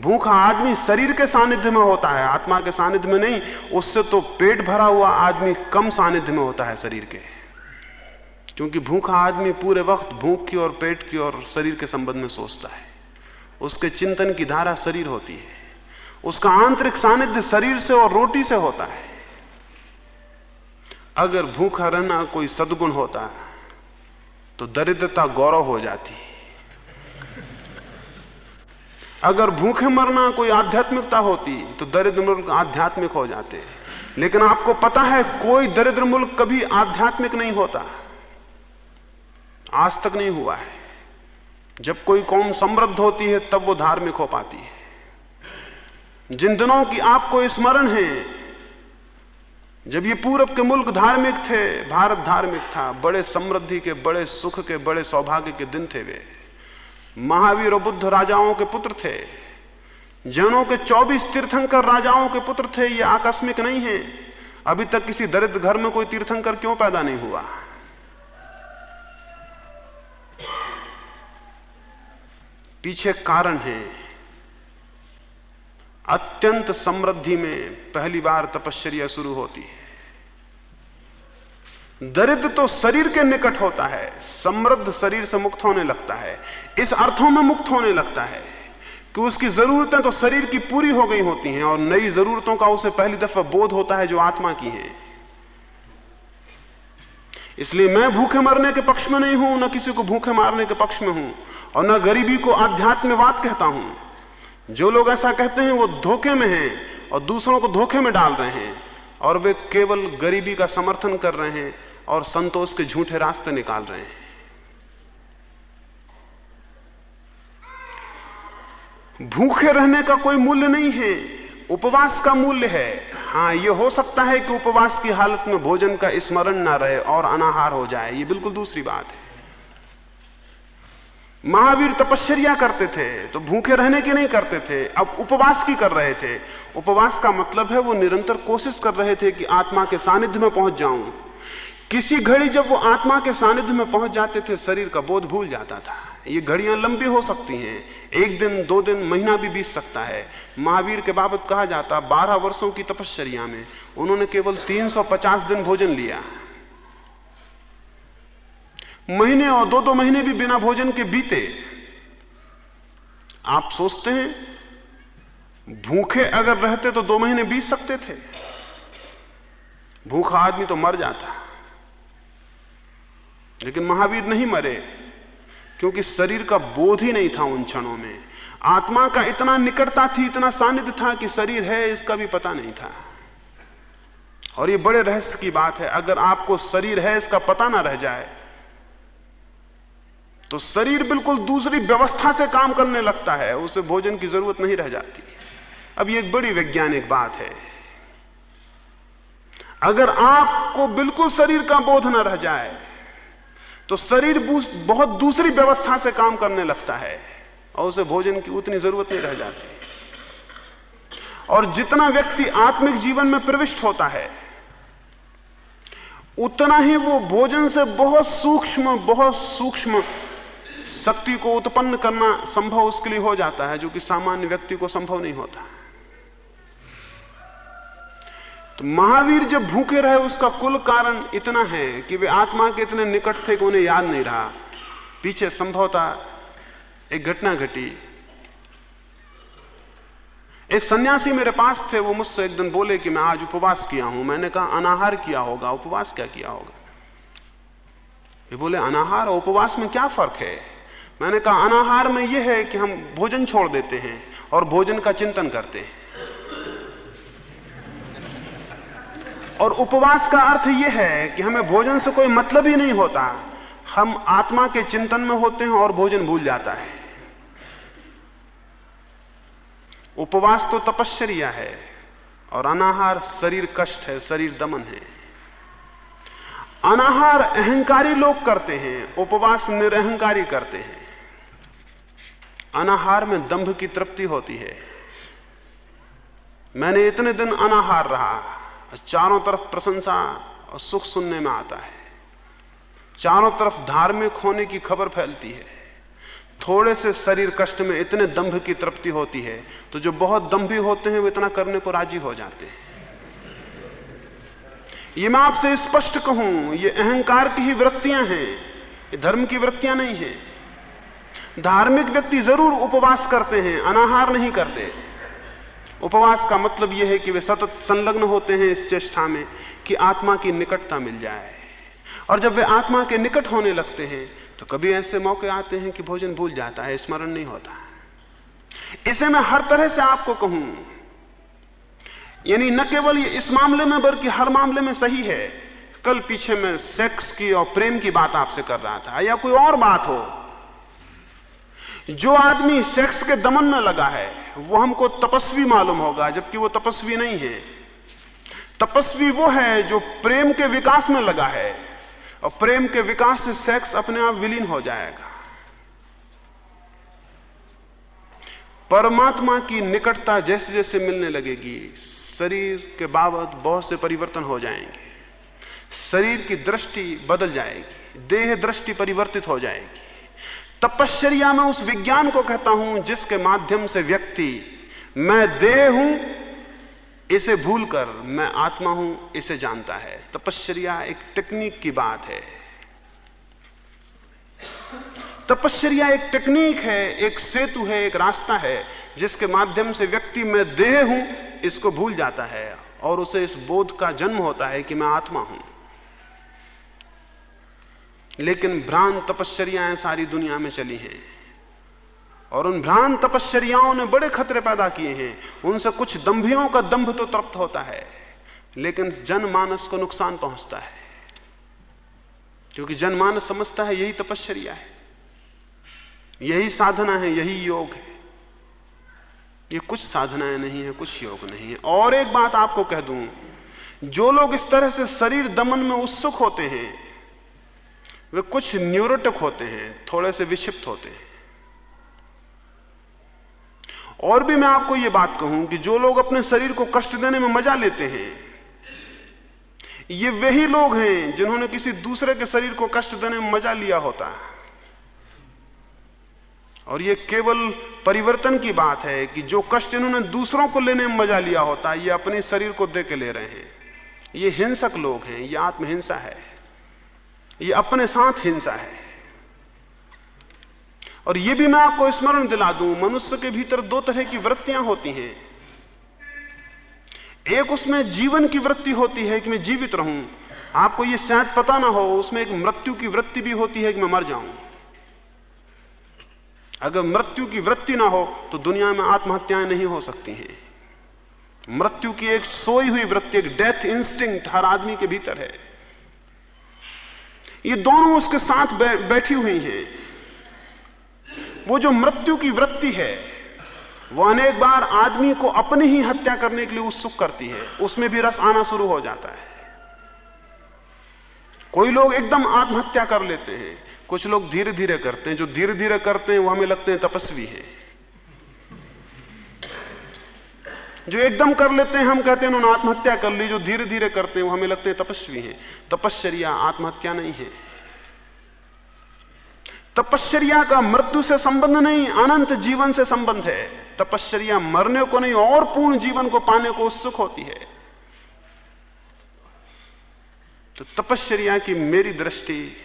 भूखा आदमी शरीर के सानिध्य में होता है, आत्मा के सानिध्य में नहीं, उससे तो पेट भरा हुआ आदमी कम सानिध्य में होता है शरीर के। क्योंकि भूखा आदमी पूरे वक्त भूख की और पेट की और शरीर के संबंध में सोचता है। उसके चिंतन की धारा शरीर होती है। उसका आंतरिक सानिध्य शरीर से और रोटी से होता है। अगर भूखा रहना कोई सदगुण होता तो दरिद्रता गौरव हो जाती। अगर भूखे मरना कोई आध्यात्मिकता होती तो दरिद्र मुल्क आध्यात्मिक हो जाते। लेकिन आपको पता है, कोई दरिद्र मुल्क कभी आध्यात्मिक नहीं होता। आज तक नहीं हुआ है। जब कोई कौम समृद्ध होती है, तब वो धार्मिक हो पाती है। जिन दिनों की आपको स्मरण है, जब ये पूरब के मुल्क धार्मिक थे, भारत धार्मिक था, बड़े समृद्धि के, बड़े सुख के, बड़े सौभाग्य के दिन थे वे। महावीर और बुद्ध राजाओं के पुत्र थे। जनों के 24 तीर्थंकर राजाओं के पुत्र थे, ये आकस्मिक नहीं है। अभी तक किसी दरिद्र घर में कोई तीर्थंकर क्यों पैदा नहीं हुआ? पीछे कारण है। अत्यंत समृद्धि में पहली बार तपश्चर्या शुरू होती है। दरिद्र तो शरीर के निकट होता है, समृद्ध शरीर से मुक्त होने लगता है, इस अर्थों में मुक्त होने लगता है कि उसकी जरूरतें तो शरीर की पूरी हो गई होती हैं और नई जरूरतों का उसे पहली दफ़ा बोध होता है जो आत्मा की है। इसलिए मैं भूखे मरने के पक्ष में नहीं हूँ, न किसी को भूखे मारने के पक्ष में हूँ और न गरीबी को आध्यात्मवाद कहता हूँ। जो लोग ऐसा कहते हैं वो धोखे में हैं और दूसरों को धोखे में डाल रहे हैं। और वे केवल गरीबी का समर्थन कर रहे हैं और संतोष के झूठे रास्ते निकाल रहे हैं। भूखे रहने का कोई मूल्य नहीं है, उपवास का मूल्य है। हाँ यह हो सकता है कि उपवास की हालत में भोजन का स्मरण ना रहे और अनाहार हो जाए, ये बिल्कुल दूसरी बात है। महावीर तपश्चर्या करते थे तो भूखे रहने की नहीं करते थे, अब उपवास की कर रहे थे। उपवास का मतलब है वो निरंतर कोशिश कर रहे थे कि आत्मा के सानिध्य में पहुँच जाऊँ। किसी घड़ी जब वो आत्मा के सानिध्य में पहुँच जाते थे, शरीर का बोध भूल जाता था। ये घड़ियाँ लंबी हो सकती हैं, एक दिन, दो दिन, महीना भी बीत सकता है। महावीर के बाबत कहा जाता, बारह वर्षों की तपश्चर्या में उन्होंने केवल 350 दिन भोजन लिया। महीने और दो दो महीने भी बिना भोजन के बीते। आप सोचते हैं, भूखे अगर रहते तो दो महीने बीत सकते थे। भूखा आदमी तो मर जाता। लेकिन महावीर नहीं मरे, क्योंकि शरीर का बोध ही नहीं था उन क्षणों में। आत्मा का इतना निकटता थी, इतना सानिध्य था कि शरीर है, इसका भी पता नहीं था। और ये बड़े रहस्य की बात है, अगर आपको शरीर है, इसका पता ना रह जाए तो शरीर बिल्कुल दूसरी व्यवस्था से काम करने लगता है, उसे भोजन की ज़रूरत नहीं रह जाती। अब ये एक बड़ी वैज्ञानिक बात है। अगर आपको बिल्कुल शरीर का बोध न रह जाए तो शरीर बहुत दूसरी व्यवस्था से काम करने लगता है, और उसे भोजन की उतनी ज़रूरत नहीं रह जाती। और जितना व्यक्ति आत्मिक जीवन में प्रविष्ट होता है, उतना ही वो भोजन से बहुत सूक्ष्म बहुत सूक्ष्म शक्ति को उत्पन्न करना संभव उसके लिए हो जाता है, जो कि सामान्य व्यक्ति को संभव नहीं होता। तो महावीर जब भूखे रहे, उसका कुल कारण इतना है कि वे आत्मा के इतने निकट थे कि उन्हें याद नहीं रहा। पीछे संभवतः एक घटना घटी। एक सन्यासी मेरे पास थे, वो मुझसे एक दिन बोले कि मैं आज उपवास किया हूँ। मैंने कहा, अनाहार किया होगा? उपवास क्या किया होगा? ये बोले, अनाहार और उपवास में क्या फ़र्क है? मैंने कहा, अनाहार में यह है कि हम भोजन छोड़ देते हैं और भोजन का चिंतन करते हैं। और उपवास का अर्थ यह है कि हमें भोजन से कोई मतलब ही नहीं होता। हम आत्मा के चिंतन में होते हैं और भोजन भूल जाता है। उपवास तो तपश्चर्या है और अनाहार शरीर कष्ट है, शरीर दमन है। अनाहार अहंकारी लोग करते हैं, उपवास निरअहकारी करते हैं। अनाहार में दंभ की तृप्ति होती है। मैंने इतने दिन अनाहार रहा, चारों तरफ़ प्रशंसा और सुख सुनने में आता है। चारों तरफ़ धार्मिक होने की खबर फैलती है। थोड़े से शरीर कष्ट में इतने दंभ की तृप्ति होती है तो जो बहुत दंभी होते हैं, वो इतना करने को राज़ी हो जाते हैं। ये मैं आपसे स्पष्ट कहूँ, ये अहंकार की ही वृत्तियाँ हैं, ये धर्म की वृत्तियाँ नहीं है। धार्मिक व्यक्ति ज़रूर उपवास करते हैं, अनाहार नहीं करते। उपवास का मतलब यह है कि वे सतत संलग्न होते हैं इस चेष्टा में कि आत्मा की निकटता मिल जाए। और जब वे आत्मा के निकट होने लगते हैं तो कभी ऐसे मौके आते हैं कि भोजन भूल जाता है, स्मरण नहीं होता। इसे मैं हर तरह से आपको कहूँ, यानी न केवल इस मामले में, बल्कि हर मामले में सही है। कल पीछे मैं सेक्स की और प्रेम की बात आपसे कर रहा था, या कोई और बात हो जो आदमी सेक्स के दमन में लगा है, वो हमको तपस्वी मालूम होगा, जबकि वो तपस्वी नहीं है। तपस्वी वो है जो प्रेम के विकास में लगा है, और प्रेम के विकास से सेक्स अपने आप विलीन हो जाएगा। परमात्मा की निकटता जैसे जैसे मिलने लगेगी, शरीर के बाबत बहुत से परिवर्तन हो जाएँगे। शरीर की दृष्टि बदल जाएगी, देह दृष्टि परिवर्तित हो जाएगी। तपश्चर्या में उस विज्ञान को कहता हूँ, जिसके माध्यम से व्यक्ति, मैं देह हूँ, इसे भूलकर मैं आत्मा हूँ, इसे जानता है। तपश्चर्या एक टेक्निक की बात है। तपश्चर्या एक टेक्निक है, एक सेतु है, एक रास्ता है, जिसके माध्यम से व्यक्ति, मैं देह हूँ, इसको भूल जाता है, और उसे इस बोध का जन्म होता है कि मैं आत्मा हूँ। लेकिन भ्रांत तपश्चर्याएँ सारी दुनिया में चली हैं। और उन भ्रांत तपश्चर्याओं ने बड़े खतरे पैदा किए हैं। उनसे कुछ दंभियों का दंभ तो तृप्त होता है, लेकिन जनमानस को नुकसान पहुँचता है। क्योंकि जनमानस समझता है यही तपश्चर्या है, यही साधना है, यही योग है। ये कुछ साधनाएँ नहीं है, कुछ योग नहीं है। और एक बात आपको कह दूँ, जो लोग इस तरह से शरीर दमन में उत्सुक होते हैं वे कुछ न्यूरोटिक होते हैं, थोड़े से विक्षिप्त होते हैं। और भी मैं आपको यह बात कहूँ कि जो लोग अपने शरीर को कष्ट देने में मज़ा लेते हैं, ये वही लोग हैं जिन्होंने किसी दूसरे के शरीर को कष्ट देने में मज़ा लिया होता। है और ये केवल परिवर्तन की बात है कि जो कष्ट इन्होंने दूसरों को लेने में मज़ा लिया होता है ये अपने शरीर को दे के ले रहे हैं। ये हिंसक लोग हैं, ये आत्महिंसा है। ये अपने साथ हिंसा है। और ये भी मैं आपको स्मरण दिला दूँ, मनुष्य के भीतर दो तरह की वृत्तियाँ होती हैं। एक उसमें जीवन की वृत्ति होती है कि मैं जीवित रहूँ। आपको यह शायद पता ना हो, उसमें एक मृत्यु की वृत्ति भी होती है कि मैं मर जाऊँ। अगर मृत्यु की वृत्ति ना हो तो दुनिया में आत्महत्याएँ नहीं हो सकती हैं। मृत्यु की एक सोई हुई वृत्ति, एक डेथ इंस्टिंक्ट हर आदमी के भीतर है। ये दोनों उसके साथ बै, बैठी हुई हैं। वो जो मृत्यु की वृत्ति है वो अनेक बार आदमी को अपनी ही हत्या करने के लिए उत्सुक करती है। उसमें भी रस आना शुरू हो जाता है। कोई लोग एकदम आत्महत्या कर लेते हैं। कुछ लोग धीरे धीरे करते हैं। जो धीरे धीरे करते हैं वो हमें लगते हैं तपस्वी है। जो एकदम कर लेते हैं, हम कहते हैं, उन्होंने आत्महत्या कर ली। जो धीरे धीरे करते हैं, वो हमें लगते हैं तपस्वी हैं। तपश्चर्या, आत्महत्या नहीं है। तपश्चर्या का मृत्यु से संबंध नहीं, अनंत जीवन से संबंध है। तपश्चर्या मरने को नहीं, और पूर्ण जीवन को पाने को उत्सुक होती है। तो तपश्चर्या की मेरी दृष्टि,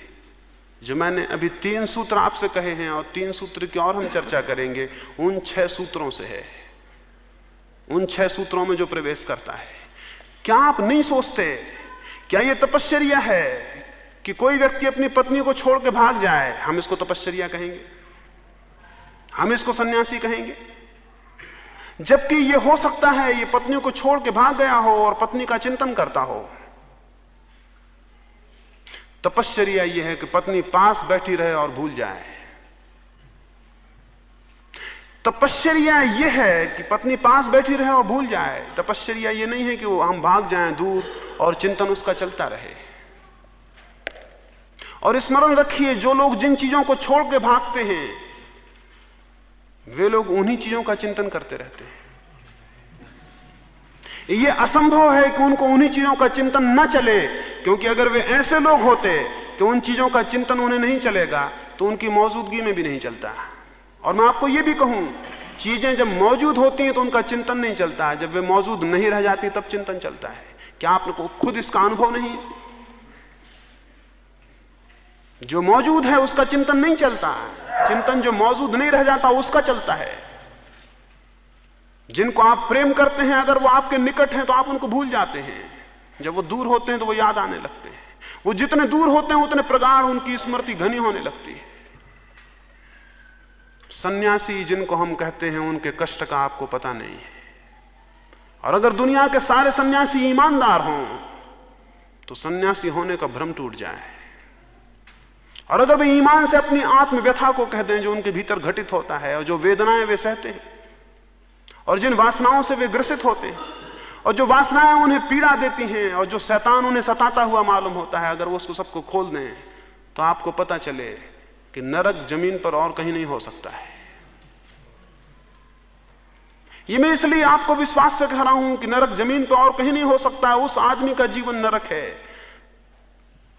जो मैंने अभी तीन सूत्र आपसे कहे हैं और तीन सूत्र की और हम चर्चा करेंगे, उन छह सूत्रों से है। उन छह सूत्रों में जो प्रवेश करता है। क्या आप नहीं सोचते? क्या यह तपश्चर्या है कि कोई व्यक्ति अपनी पत्नी को छोड़ के भाग जाए? हम इसको तपश्चर्या कहेंगे। हम इसको सन्यासी कहेंगे। जबकि यह हो सकता है ये पत्नी को छोड़ के भाग गया हो और पत्नी का चिंतन करता हो। तपश्चर्या यह है कि पत्नी पास बैठी रहे और भूल जाए। तपश्चर्या यह है कि पत्नी पास बैठी रहे और भूल जाए। तपश्चर्या ये नहीं है कि वो हम भाग जाएँ दूर और चिंतन उसका चलता रहे। और स्मरण रखिए, जो लोग जिन चीज़ों को छोड़ के भागते हैं, वे लोग उन्हीं चीज़ों का चिंतन करते रहते हैं। यह असंभव है कि उनको उन्हीं चीज़ों का चिंतन न चले, क्योंकि अगर वे ऐसे लोग होते कि उन चीज़ों का चिंतन उन्हें नहीं चलेगा तो उनकी मौजूदगी में भी नहीं चलता। और मैं आपको यह भी कहूँ, चीज़ें जब मौजूद होती हैं तो उनका चिंतन नहीं चलता है। जब वे मौजूद नहीं रह जाती, तब चिंतन चलता है। क्या आप आपको खुद इसका अनुभव नहीं? जो मौजूद है, उसका चिंतन नहीं चलता चिंतन जो मौजूद नहीं रह जाता, उसका चलता है। जिनको आप प्रेम करते हैं, अगर वो आपके निकट हैं तो आप उनको भूल जाते हैं। जब वो दूर होते हैं तो वो याद आने लगते हैं। वो जितने दूर होते हैं, उतने प्रगाढ़ उनकी स्मृति घनी होने लगती है। सन्यासी जिनको हम कहते हैं, उनके कष्ट का आपको पता नहीं है। और अगर दुनिया के सारे सन्यासी ईमानदार हों तो सन्यासी होने का भ्रम टूट जाए। और अगर वे ईमान से अपनी आत्म व्यथा को कह दें, जो उनके भीतर घटित होता है, और जो वेदनाएँ वे सहते हैं, और जिन वासनाओं से वे ग्रसित होते हैं, और जो वासनाएँ उन्हें पीड़ा देती हैं, और जो शैतान उन्हें सताता हुआ मालूम होता है, अगर वो उसको सबको खोल दें तो आपको पता चले कि नरक ज़मीन पर और कहीं नहीं हो सकता है। ये मैं इसलिए आपको विश्वास से कह रहा हूँ कि नरक ज़मीन पर और कहीं नहीं हो सकता है, उस आदमी का जीवन नरक है।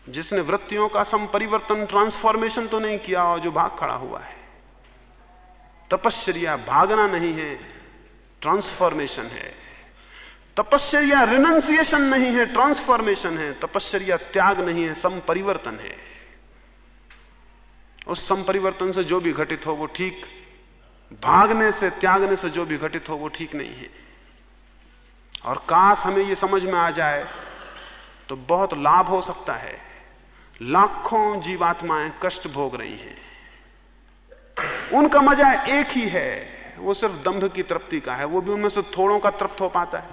जिसने वृत्तियों का सम परिवर्तन ट्रांसफॉर्मेशन तो नहीं किया, और जो भाग खड़ा हुआ है। तपश्चर्या भागना नहीं है ट्रांसफॉर्मेशन है। तपश्चर्या रिनंसिएशन नहीं है ट्रांसफॉर्मेशन है। तपश्चर्या त्याग नहीं है सम परिवर्तन है। उस संपरिवर्तन से जो भी घटित हो वो ठीक, भागने से त्यागने से जो भी घटित हो वो ठीक नहीं है। और काश हमें ये समझ में आ जाए तो बहुत लाभ हो सकता है। लाखों जीवात्माएँ कष्ट भोग रही हैं। उनका मज़ा एक ही है, वो सिर्फ़ दंभ की तृप्ति का है। वो भी उनमें से थोड़ों का तृप्त हो पाता है,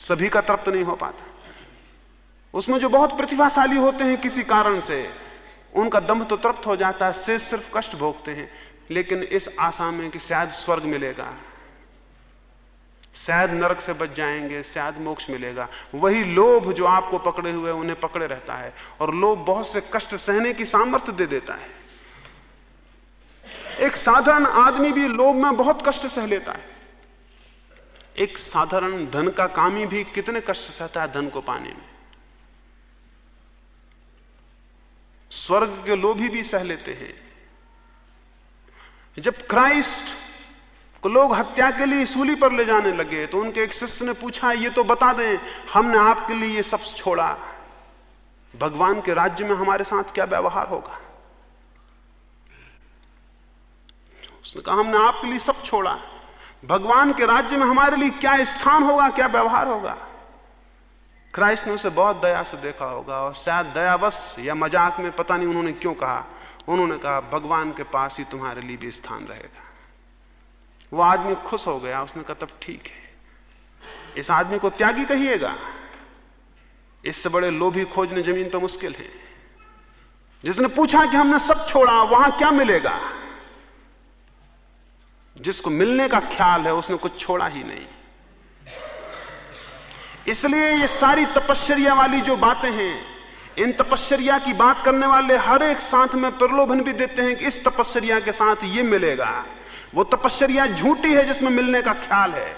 सभी का तृप्त नहीं हो पाता। उसमें जो बहुत प्रतिभाशाली होते हैं किसी कारण से उनका दम्भ तो तृप्त हो जाता है से सिर्फ़ कष्ट भोगते हैं, लेकिन इस आशा में कि शायद स्वर्ग मिलेगा। शायद नरक से बच जाएँगे, शायद मोक्ष मिलेगा। वही लोभ जो आपको पकड़े हुए, उन्हें पकड़े रहता है, और लोभ बहुत से कष्ट सहने की सामर्थ्य दे देता है। एक साधारण आदमी भी लोभ में बहुत कष्ट सह लेता है। एक साधारण धन का कामी भी कितने कष्ट सहता है धन को पाने में। स्वर्ग के लोभी भी सह लेते हैं। जब क्राइस्ट को लोग हत्या के लिए सूली पर ले जाने लगे तो उनके एक शिष्य ने पूछा, ये तो बता दें, हमने आपके लिए ये सब छोड़ा। भगवान के राज्य में हमारे साथ क्या व्यवहार होगा? उसने कहा, हमने आपके लिए सब छोड़ा। भगवान के राज्य में हमारे लिए क्या स्थान होगा, क्या व्यवहार होगा? क्राइस्ट ने उसे बहुत दया से देखा होगा और शायद दयावश या मज़ाक में पता नहीं उन्होंने क्यों कहा। उन्होंने कहा, भगवान के पास ही तुम्हारे लिए भी स्थान रहेगा। वो आदमी खुश हो गया, उसने कहा, तब ठीक है। इस आदमी को त्यागी कहिएगा। इससे बड़े लोभी खोजने ज़मीन पर मुश्किल है। जिसने पूछा कि हमने सब छोड़ा, वहाँ क्या मिलेगा? जिसको मिलने का ख्याल है, उसने कुछ छोड़ा ही नहीं। इसलिए ये सारी तपश्चर्या वाली जो बातें हैं, इन तपश्चर्या की बात करने वाले हर एक साथ में प्रलोभन भी देते हैं कि इस तपश्चर्या के साथ ये मिलेगा। वो तपश्चर्या झूठी है जिसमें मिलने का ख्याल है,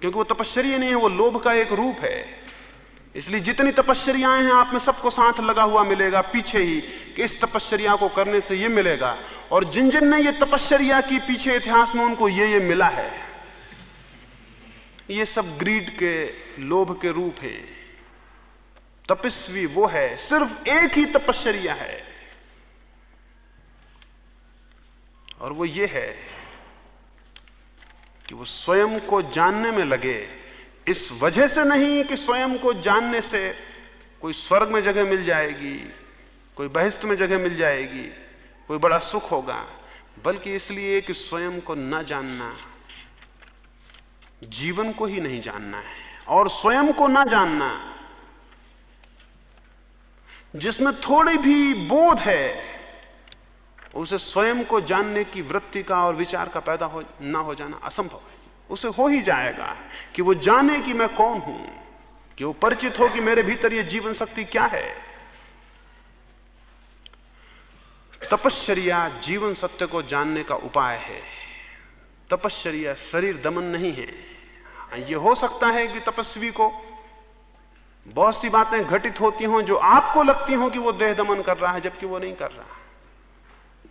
क्योंकि वो तपश्चर्या नहीं है, वो लोभ का एक रूप है। इसलिए जितनी तपश्चर्याएँ हैं, आप में सबको साथ लगा हुआ मिलेगा, पीछे ही कि इस तपश्चर्या को करने से ये मिलेगा। और जिन जिन ने ये तपश्चर्या की पीछे इतिहास में उनको ये ये मिला है। ये सब ग्रीड के लोभ के रूप है। तपस्वी वो है, सिर्फ़ एक ही तपश्चर्या है। और वो ये है कि वो स्वयं को जानने में लगे। इस वजह से नहीं कि स्वयं को जानने से कोई स्वर्ग में जगह मिल जाएगी, कोई बहिस्त में जगह मिल जाएगी, कोई बड़ा सुख होगा, बल्कि इसलिए कि स्वयं को न जानना। जीवन को ही नहीं जानना है और स्वयं को ना जानना। जिसमें थोड़ी भी बोध है, उसे स्वयं को जानने की वृत्ति का और विचार का पैदा हो, ना हो जाना असंभव है। उसे हो ही जाएगा कि वो जाने कि मैं कौन हूँ, कि वो परिचित हो कि मेरे भीतर ये जीवन शक्ति क्या है। तपश्चर्या जीवन सत्य को जानने का उपाय है। तपश्चर्या शरीर दमन नहीं है। यह हो सकता है कि तपस्वी को बहुत सी बातें घटित होती हों, जो आपको लगती हों कि वो देह दमन कर रहा है, जबकि वो नहीं कर रहा।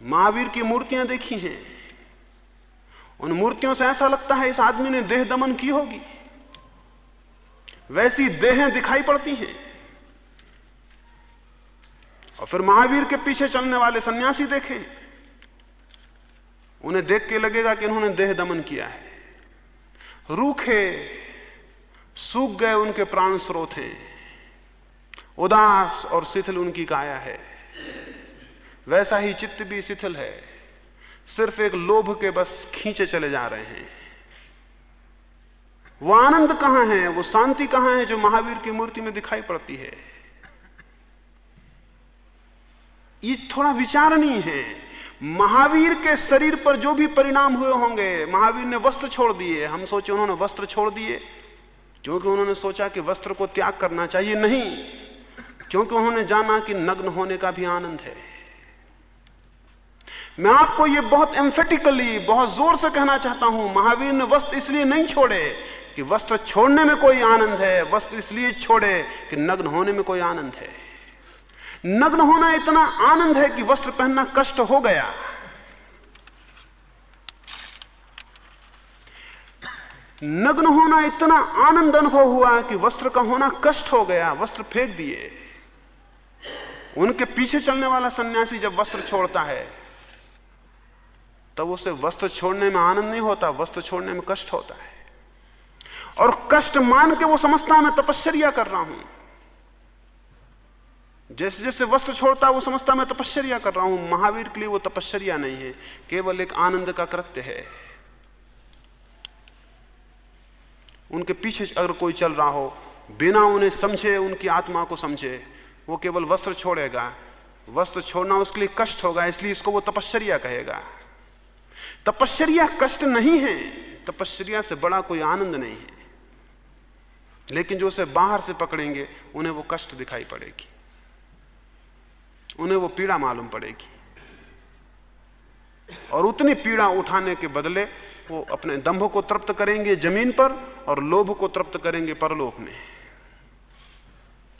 महावीर की मूर्तियाँ देखी हैं। उन मूर्तियों से ऐसा लगता है इस आदमी ने देह दमन की होगी। वैसी देहें दिखाई पड़ती हैं। और फिर महावीर के पीछे चलने वाले सन्यासी देखें। उन्हें देख के लगेगा कि इन्होंने देह दमन किया है। रूखे, सूख गए उनके प्राण स्रोत। हैं उदास और शिथिल उनकी काया है। वैसा ही चित्त भी शिथिल है। सिर्फ़ एक लोभ के बस खींचे चले जा रहे हैं। वो आनंद कहाँ है? वो शांति कहाँ है जो महावीर की मूर्ति में दिखाई पड़ती है? ये थोड़ा विचारणीय है। महावीर के शरीर पर जो भी परिणाम हुए होंगे, महावीर ने वस्त्र छोड़ दिए। हम सोचे उन्होंने वस्त्र छोड़ दिए। क्योंकि उन्होंने सोचा कि वस्त्र को त्याग करना चाहिए, नहीं। क्योंकि उन्होंने जाना कि नग्न होने का भी आनंद है। मैं आपको यह बहुत एम्फेटिकली बहुत ज़ोर से कहना चाहता हूँ, महावीर ने वस्त्र इसलिए नहीं छोड़े कि वस्त्र छोड़ने में कोई आनंद है, वस्त्र इसलिए छोड़े कि नग्न होने में कोई आनंद है। नग्न होना इतना आनंद है कि वस्त्र पहनना कष्ट हो गया। नग्न होना इतना आनंद अनुभव हुआ कि वस्त्र का होना कष्ट हो गया, वस्त्र फेंक दिए। उनके पीछे चलने वाला सन्यासी जब वस्त्र छोड़ता है, तब उसे वस्त्र छोड़ने में आनंद नहीं होता, वस्त्र छोड़ने में कष्ट होता है। और कष्ट मान के वो समझता है मैं तपस्या कर रहा हूँ। जैसे जैसे वस्त्र छोड़ता है, वो समझता मैं तपश्चर्या कर रहा हूँ। महावीर के लिए वो तपश्चर्या नहीं है, केवल एक आनंद का कृत्य है। उनके पीछे अगर कोई चल रहा हो, बिना उन्हें समझे, उनकी आत्मा को समझे, वो केवल वस्त्र छोड़ेगा। वस्त्र छोड़ना उसके लिए कष्ट होगा, इसलिए इसको वो तपश्चर्या कहेगा। तपश्चर्या कष्ट नहीं है, तपश्चर्या से बड़ा कोई आनंद नहीं है। लेकिन जो उसे बाहर से पकड़ेंगे, उन्हें वो कष्ट दिखाई पड़ेगी। उन्हें वो पीड़ा मालूम पड़ेगी। और उतनी पीड़ा उठाने के बदले वो अपने दंभ को तृप्त करेंगे ज़मीन पर और लोभ को तृप्त करेंगे परलोक में।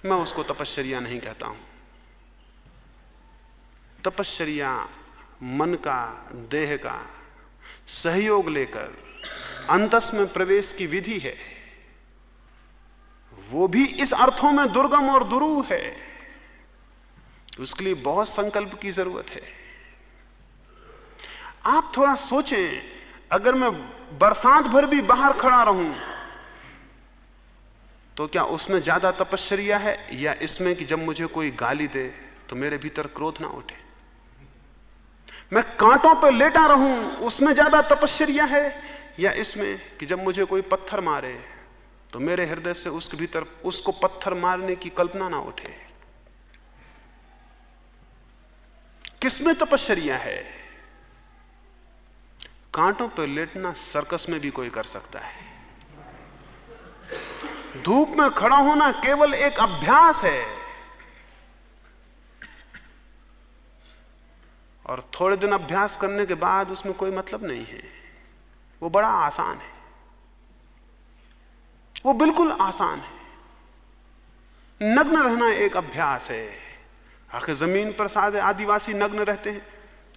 मैं उसको तपश्चर्या नहीं कहता हूँ। तपश्चर्या मन का, देह का सहयोग लेकर अंतस में प्रवेश की विधि है। वो भी इस अर्थों में दुर्गम और दुरू है। उसके लिए बहुत संकल्प की ज़रूरत है। आप थोड़ा सोचें, अगर मैं बरसात भर भी बाहर खड़ा रहूँ तो क्या उसमें ज़्यादा तपश्चर्या है या इसमें कि जब मुझे कोई गाली दे तो मेरे भीतर क्रोध ना उठे? मैं कांटों पर लेटा रहूँ, उसमें ज़्यादा तपश्चर्या है या इसमें कि जब मुझे कोई पत्थर मारे तो मेरे हृदय से उसके भीतर, उसको पत्थर मारने की कल्पना ना उठे? किसमें तपश्चर्या है? कांटों पर लेटना सर्कस में भी कोई कर सकता है। धूप में खड़ा होना केवल एक अभ्यास है। और थोड़े दिन अभ्यास करने के बाद उसमें कोई मतलब नहीं है। वो बड़ा आसान है। वो बिल्कुल आसान है। नग्न रहना एक अभ्यास है। आखिर ज़मीन पर सादे आदिवासी नग्न रहते हैं,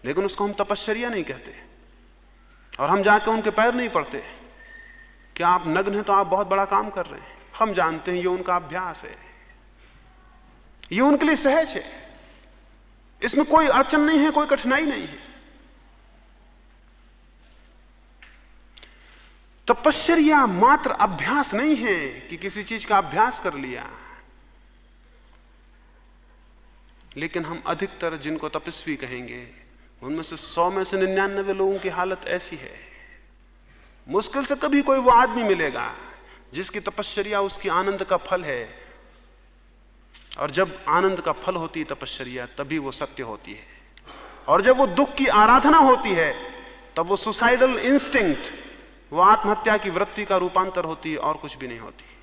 लेकिन उसको हम तपश्चर्या नहीं कहते और हम जाकर उनके पैर नहीं पड़ते। कि आप नग्न हैं तो आप बहुत बड़ा काम कर रहे हैं। हम जानते हैं ये उनका अभ्यास है। ये उनके लिए सहज है। इसमें कोई अड़चन नहीं है, कोई कठिनाई नहीं है। तपश्चर्या मात्र अभ्यास नहीं है कि किसी चीज़ का अभ्यास कर लिया। लेकिन हम अधिकतर जिनको तपस्वी कहेंगे, उनमें से सौ में से निन्यानवे लोगों की हालत ऐसी है। मुश्किल से कभी कोई वो आदमी मिलेगा, जिसकी तपश्चर्या उसकी आनंद का फल है। और जब आनंद का फल होती है तपश्चर्या, तभी वो सत्य होती है। और जब वो दुख की आराधना होती है, तब वो सुसाइडल इंस्टिंक्ट, वो आत्महत्या की वृत्ति का रूपांतर होती है और कुछ भी नहीं होती।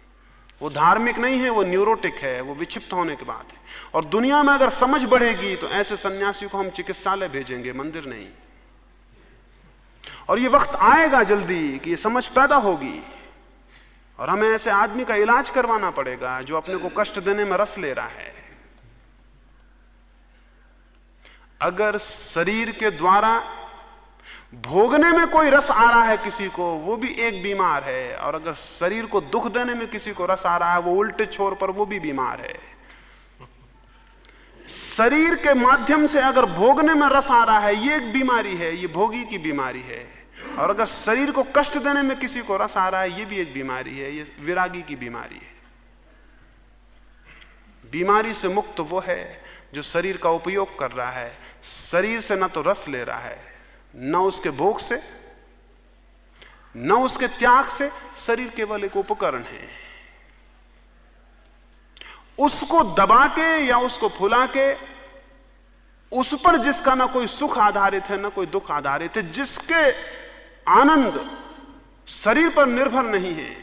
वो धार्मिक नहीं है, वो न्यूरोटिक है, वो विक्षिप्त होने की बात है। और दुनिया में अगर समझ बढ़ेगी तो ऐसे सन्यासी को हम चिकित्सालय भेजेंगे, मंदिर नहीं। और ये वक्त आएगा जल्दी कि ये समझ पैदा होगी। और हमें ऐसे आदमी का इलाज करवाना पड़ेगा, जो अपने को कष्ट देने में रस ले रहा है। अगर शरीर के द्वारा भोगने में कोई रस आ रहा है किसी को, वो भी एक बीमार है। और अगर शरीर को दुख देने में किसी को रस आ रहा है, वो उल्टे छोर पर वो भी बीमार है। शरीर के माध्यम से अगर भोगने में रस आ रहा है, ये एक बीमारी है, ये भोगी की बीमारी है। और अगर शरीर को कष्ट देने में किसी को रस आ रहा है, ये भी एक बीमारी है, ये विरागी की बीमारी है। बीमारी से मुक्त वो है जो शरीर का उपयोग कर रहा है। शरीर से ना तो रस ले रहा है न उसके भोग से, न उसके त्याग से शरीर केवल एक उपकरण है। उसको दबा के या उसको फुला के, उस पर जिसका ना कोई सुख आधारित है, ना कोई दुख आधारित है, जिसके आनंद शरीर पर निर्भर नहीं है,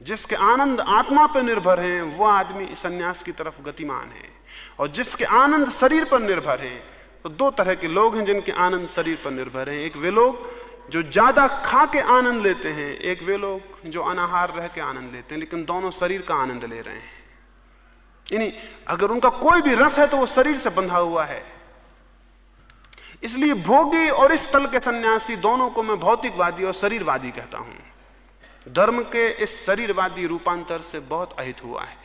जिसके आनंद आत्मा पर निर्भर है वह आदमी सन्यास की तरफ़ गतिमान है। और जिसके आनंद शरीर पर निर्भर है तो दो तरह के लोग हैं जिनके आनंद शरीर पर निर्भर है। एक वे लोग जो ज़्यादा खा के आनंद लेते हैं, एक वे लोग जो अनाहार रह के आनंद लेते हैं, लेकिन दोनों शरीर का आनंद ले रहे हैं। यानी अगर उनका कोई भी रस है तो वो शरीर से बंधा हुआ है। इसलिए भोगी और इस तल के सन्यासी दोनों को मैं भौतिकवादी और शरीरवादी कहता हूँ। धर्म के इस शरीरवादी रूपांतर से बहुत अहित हुआ है।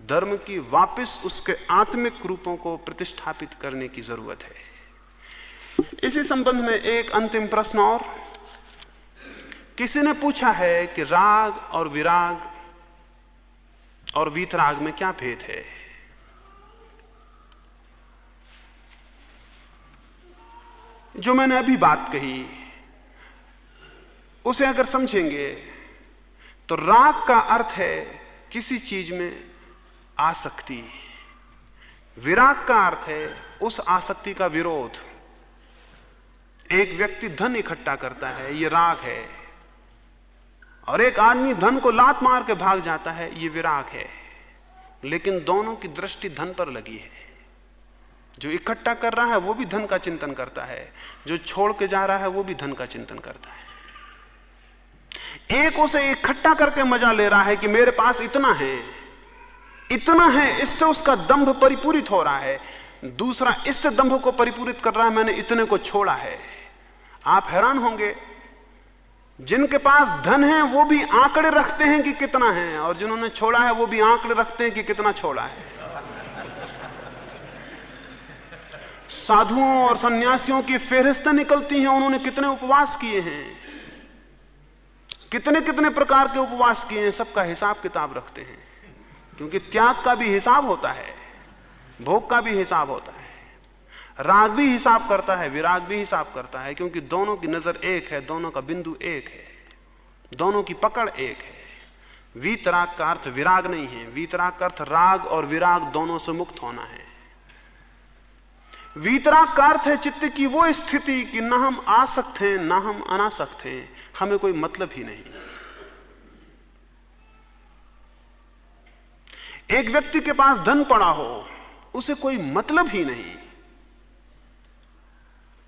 धर्म की वापस उसके आत्मिक रूपों को प्रतिष्ठापित करने की ज़रूरत है। इसी संबंध में एक अंतिम प्रश्न और। किसी ने पूछा है कि राग और विराग और वीतराग में क्या भेद है? जो मैंने अभी बात कही, उसे अगर समझेंगे तो राग का अर्थ है किसी चीज़ में आसक्ति। विराग का अर्थ है, उस आसक्ति का विरोध। एक व्यक्ति धन इकट्ठा करता है, ये राग है। और एक आदमी धन को लात मार के भाग जाता है, ये विराग है। लेकिन दोनों की दृष्टि धन पर लगी है। जो इकट्ठा कर रहा है, वो भी धन का चिंतन करता है। जो छोड़ के जा रहा है, वो भी धन का चिंतन करता है। एक उसे इकट्ठा करके मज़ा ले रहा है कि मेरे पास इतना है। इतना है, इससे उसका दंभ परिपूरित हो रहा है। दूसरा, इससे दंभ को परिपूरित कर रहा है, मैंने इतने को छोड़ा है। आप हैरान होंगे। जिनके पास धन है, वो भी आंकड़े रखते हैं कि कितना है, और जिन्होंने छोड़ा है, वो भी आंकड़े रखते हैं कि कितना छोड़ा है। साधुओं और सन्यासियों की फेहरिस्तें निकलती हैं, उन्होंने कितने उपवास किए हैं। कितने कितने प्रकार के उपवास किए हैं, सबका हिसाब किताब रखते हैं। क्योंकि त्याग का भी हिसाब होता है, भोग का भी हिसाब होता है। राग भी हिसाब करता है, विराग भी हिसाब करता है, क्योंकि दोनों की नज़र एक है, दोनों का बिंदु एक है, दोनों की पकड़ एक है। वीतराग का अर्थ विराग नहीं है वीतराग का अर्थ राग और विराग दोनों से मुक्त होना है। वीतराग का अर्थ है चित्त की वो स्थिति कि ना हम आ सकते हैं, ना हम अना सकते हैं, हमें कोई मतलब ही नहीं। एक व्यक्ति के पास धन पड़ा हो, उसे कोई मतलब ही नहीं।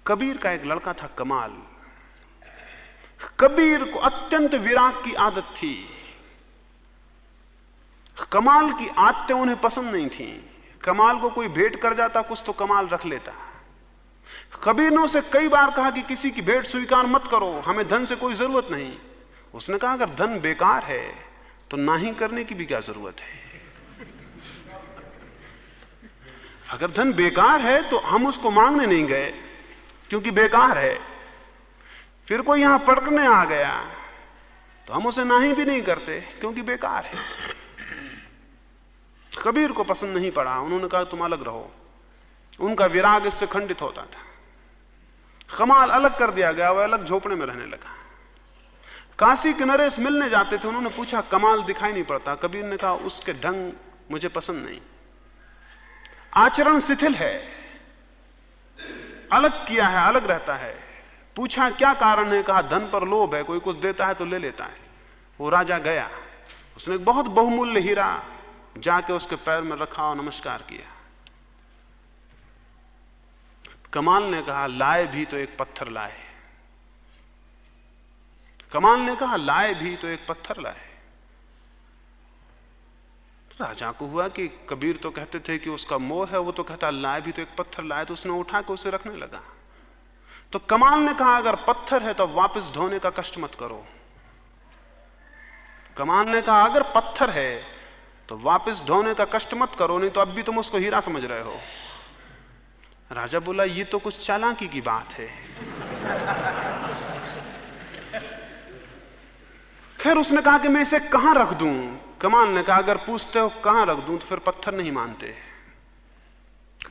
कबीर का एक लड़का था कमाल। कबीर को अत्यंत विराग की आदत थी। कमाल की आदतें उन्हें पसंद नहीं थी। कमाल को कोई भेंट कर जाता, कुछ तो कमाल रख लेता। कबीर ने उसे कई बार कहा कि किसी की भेंट स्वीकार मत करो, हमें धन से कोई ज़रूरत नहीं। उसने कहा, अगर धन बेकार है तो ना ही करने की भी क्या ज़रूरत है? अगर धन बेकार है तो हम उसको मांगने नहीं गए, क्योंकि बेकार है। फिर कोई यहाँ पढ़ने आ गया तो हम उसे ना ही भी नहीं करते, क्योंकि बेकार है। कबीर को पसंद नहीं पड़ा, उन्होंने कहा, तुम अलग रहो। उनका विराग इससे खंडित होता था। कमाल अलग कर दिया गया, वह अलग झोपड़े में रहने लगा। काशी के नरेश मिलने जाते थे, उन्होंने पूछा, कमाल दिखाई नहीं पड़ता। कबीर ने कहा, उसके ढंग मुझे पसंद नहीं। आचरण शिथिल है। अलग किया है, अलग रहता है। पूछा, क्या कारण है? कहा, धन पर लोभ है, कोई कुछ देता है तो ले लेता है। वो राजा गया। उसने बहुत बहुमूल्य हीरा जाके उसके पैर में रखा और नमस्कार किया। कमाल ने कहा, लाए भी तो एक पत्थर लाए। कमाल ने कहा, लाए भी तो एक पत्थर लाए। राजा को हुआ कि कबीर तो कहते थे कि उसका मोह है, वो तो कहता, लाए भी तो एक पत्थर लाए तो उसने उठा के उसे रखने लगा। तो कमाल ने कहा, अगर पत्थर है तो वापस धोने का कष्ट मत करो। कमाल ने कहा, अगर पत्थर है तो वापस धोने का कष्ट मत करो, नहीं तो अब भी तुम उसको हीरा समझ रहे हो। राजा बोला, ये तो कुछ चालाकी की बात है। खैर उसने कहा कि मैं इसे कहाँ रख दूँ? कमाल ने कहा, अगर पूछते हो कहाँ रख दूँ तो फिर पत्थर नहीं मानते।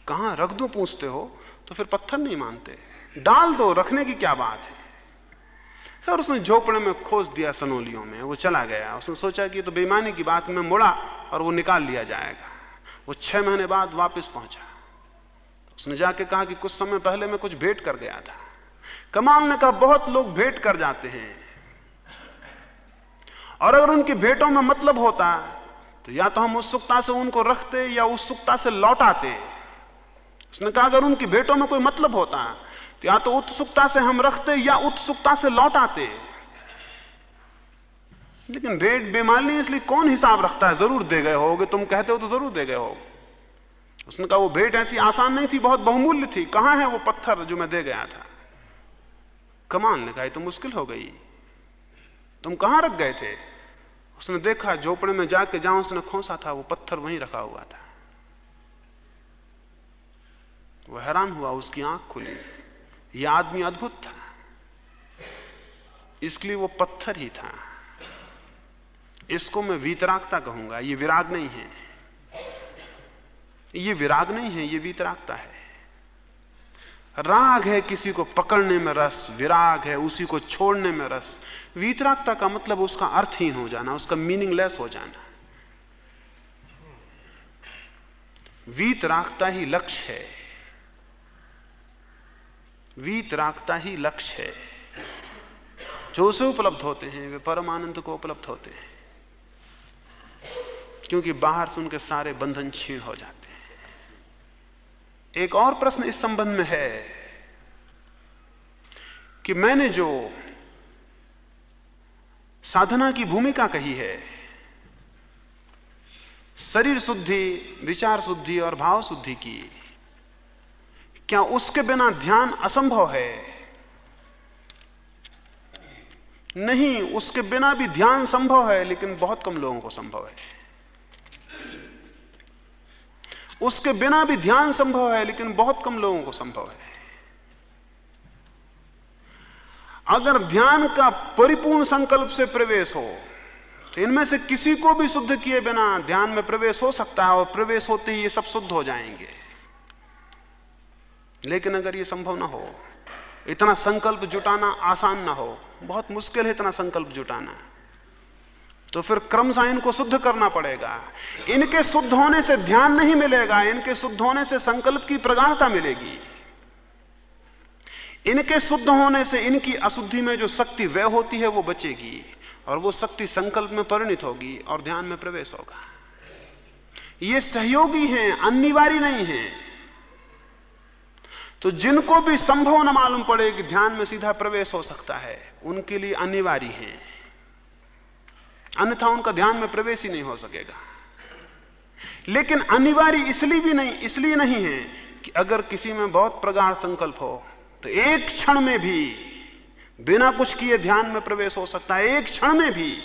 कहाँ रख दूँ पूछते हो तो फिर पत्थर नहीं मानते। डाल दो, रखने की क्या बात है? और उसने झोपड़े में खोज दिया सनोलियों में, वो चला गया। उसने सोचा कि तो बेईमानी की बात, में मुड़ा और वो निकाल लिया जाएगा। वो छह महीने बाद वापस पहुँचा। उसने जाके कहा कि कुछ समय पहले मैं कुछ भेंट कर गया था। कमाल ने कहा, बहुत लोग भेंट कर जाते हैं। और अगर उनकी भेंटों में मतलब होता तो या तो हम उत्सुकता से उनको रखते या उत्सुकता से लौटाते। उसने कहा, अगर उनकी भेंटों में कोई मतलब होता तो या तो उत्सुकता से हम रखते या उत्सुकता से लौटाते। लेकिन भेंट बेमाली इसलिए कौन हिसाब रखता है? ज़रूर दे गए होगे। तुम कहते हो तो ज़रूर दे गए हो उसने कहा, वो भेंट ऐसी आसान नहीं थी, बहुत बहुमूल्य थी। कहाँ है वो पत्थर जो मैं दे गया था? कमाल ने कहा तो मुश्किल हो गई। तुम कहाँ रख गए थे? उसने देखा झोपड़े में जाके जहाँ उसने खोसा था, वो पत्थर वहीं रखा हुआ था। वो हैरान हुआ, उसकी आँख खुली। यह आदमी अद्भुत था। इसलिए वो पत्थर ही था। इसको मैं वीतरागता कहूँगा। ये विराग नहीं है। ये विराग नहीं है, ये वीतरागता है। राग है किसी को पकड़ने में रस, विराग है उसी को छोड़ने में रस। वीतरागता का मतलब उसका अर्थहीन हो जाना, उसका मीनिंगलेस हो जाना। वीतरागता ही लक्ष्य है। वीतरागता ही लक्ष्य है। जो उसे उपलब्ध होते हैं, वे परम आनंद को उपलब्ध होते हैं। क्योंकि बाहर से उनके सारे बंधन छीण हो जाते हैं। एक और प्रश्न इस संबंध में है कि मैंने जो साधना की भूमिका कही है, शरीर शुद्धि, विचार शुद्धि और भाव शुद्धि की, क्या उसके बिना ध्यान असंभव है? नहीं, उसके बिना भी ध्यान संभव है, लेकिन बहुत कम लोगों को संभव है। उसके बिना भी ध्यान संभव है, लेकिन बहुत कम लोगों को संभव है। अगर ध्यान का परिपूर्ण संकल्प से प्रवेश हो तो इनमें से किसी को भी शुद्ध किए बिना ध्यान में प्रवेश हो सकता है, और प्रवेश होते ही ये सब शुद्ध हो जाएँगे। लेकिन अगर ये संभव ना हो, इतना संकल्प जुटाना आसान ना हो, बहुत मुश्किल है इतना संकल्प जुटाना। तो फिर क्रमशः इनको शुद्ध करना पड़ेगा। इनके शुद्ध होने से ध्यान नहीं मिलेगा, इनके शुद्ध होने से संकल्प की प्रगाढ़ता मिलेगी। इनके शुद्ध होने से इनकी अशुद्धि में जो शक्ति वह होती है वो बचेगी और वो शक्ति संकल्प में परिणित होगी और ध्यान में प्रवेश होगा। ये सहयोगी हैं, अनिवार्य नहीं है। तो जिनको भी संभव न मालूम पड़े कि ध्यान में सीधा प्रवेश हो सकता है, उनके लिए अनिवार्य है। अन्यथा उनका ध्यान में प्रवेश ही नहीं हो सकेगा। लेकिन अनिवार्य इसलिए भी नहीं, इसलिए नहीं है कि अगर किसी में बहुत प्रगाढ़ संकल्प हो तो एक क्षण में भी बिना कुछ किए ध्यान में प्रवेश हो सकता है। एक क्षण में भी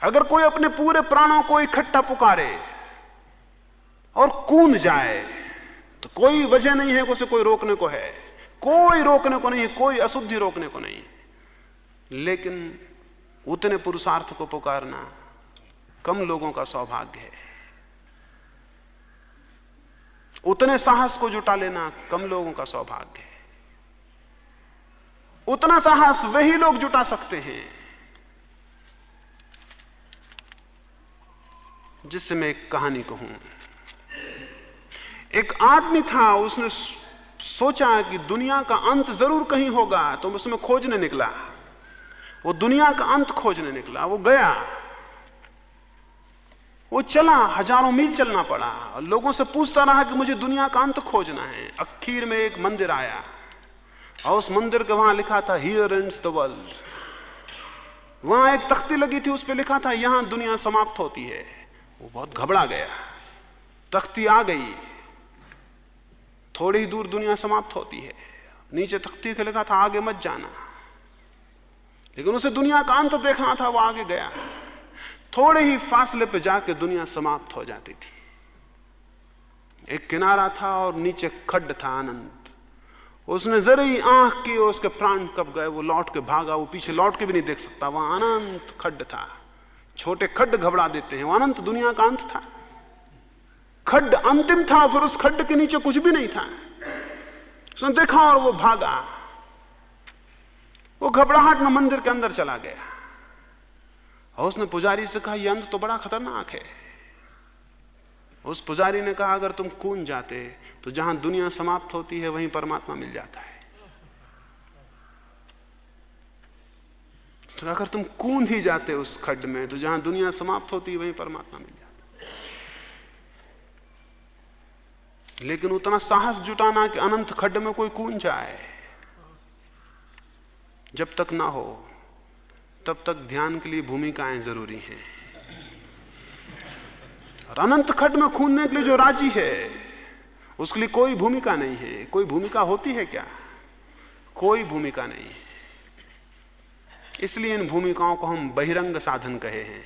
अगर कोई अपने पूरे प्राणों को इकट्ठा पुकारे और कूद जाए तो कोई वजह नहीं है उसे कोई रोकने को है। कोई रोकने को नहीं है कोई अशुद्धि रोकने को नहीं। लेकिन उतने पुरुषार्थ को पुकारना कम लोगों का सौभाग्य है। उतने साहस को जुटा लेना कम लोगों का सौभाग्य है। उतना साहस वही लोग जुटा सकते हैं जिससे मैं एक कहानी कहूँ। एक आदमी था, उसने सोचा कि दुनिया का अंत ज़रूर कहीं होगा तो उसमें खोजने निकला। वो दुनिया का अंत खोजने निकला, वो गया। वो चला, हज़ारों मील चलना पड़ा और लोगों से पूछता रहा कि मुझे दुनिया का अंत खोजना है। अखीर में एक मंदिर आया और उस मंदिर के वहाँ लिखा था हियर एंड द वर्ल्ड वहाँ एक तख्ती लगी थी, उस पर लिखा था, यहाँ दुनिया समाप्त होती है। वो बहुत घबरा गया। तख्ती आ गई। थोड़ी दूर दुनिया समाप्त होती है। नीचे तख्ती के लिखा था, आगे मत जाना। लेकिन उसे दुनिया का अंत देखना था, वो आगे गया। थोड़े ही फासले पे जाके दुनिया समाप्त हो जाती थी। एक किनारा था और नीचे खड्ड था आनंद। उसने जरा ही आँख की उसके प्राण कब गए, वो लौट के भागा। वो पीछे लौट के भी नहीं देख सकता। वहाँ अनंत खड्ड था। छोटे खड्ड घबरा देते हैं। वो अनंत दुनिया का अंत था। खड्ड अंतिम था, फिर उस खड्ड के नीचे कुछ भी नहीं था। उसने देखा और वो भागा। वो घबराहट में मंदिर के अंदर चला गया। और उसने पुजारी से कहा यह तो बड़ा खतरनाक है। उस पुजारी ने कहा, अगर तुम कून जाते तो जहाँ दुनिया समाप्त होती है, वहीं परमात्मा मिल जाता है। तो अगर तुम कूद ही जाते उस खड्ड में तो जहाँ दुनिया समाप्त होती है वहीं परमात्मा मिल जाता। लेकिन उतना साहस जुटाना कि अनंत खड्ड में कोई कून जाए। जब तक ना हो, तब तक ध्यान के लिए भूमिकाएँ ज़रूरी हैं। और अनंत खड्ड में खूनने के लिए जो राज़ी है, उसके लिए कोई भूमिका नहीं है। कोई भूमिका होती है क्या? कोई भूमिका नहीं है। इसलिए इन भूमिकाओं को हम बहिरंग साधन कहे हैं।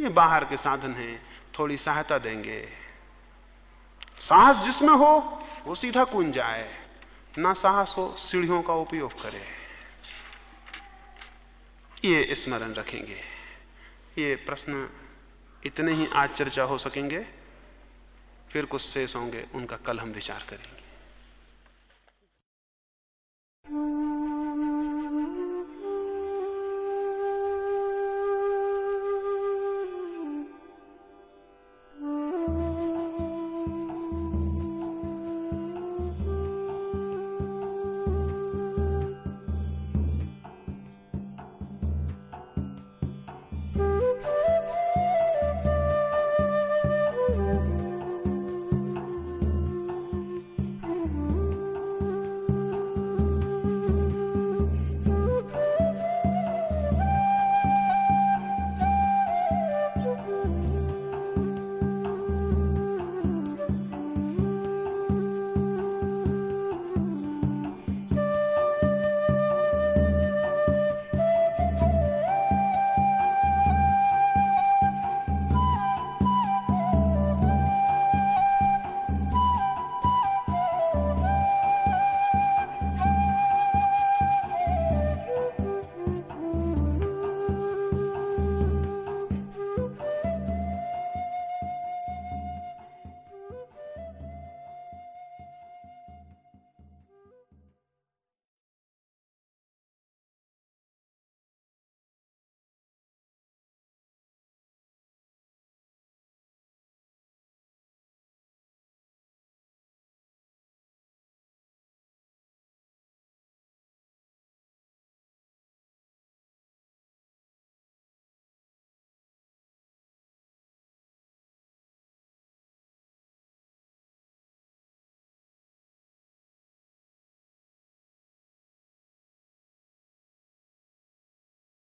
ये बाहर के साधन हैं, थोड़ी सहायता देंगे। साहस जिसमें हो, वो सीधा कून जाए। ना साहस हो, सीढ़ियों का उपयोग करे। ये स्मरण रखेंगे। ये प्रश्न इतने ही आज चर्चा हो सकेंगे, फिर कुछ शेष होंगे, उनका कल हम विचार करेंगे।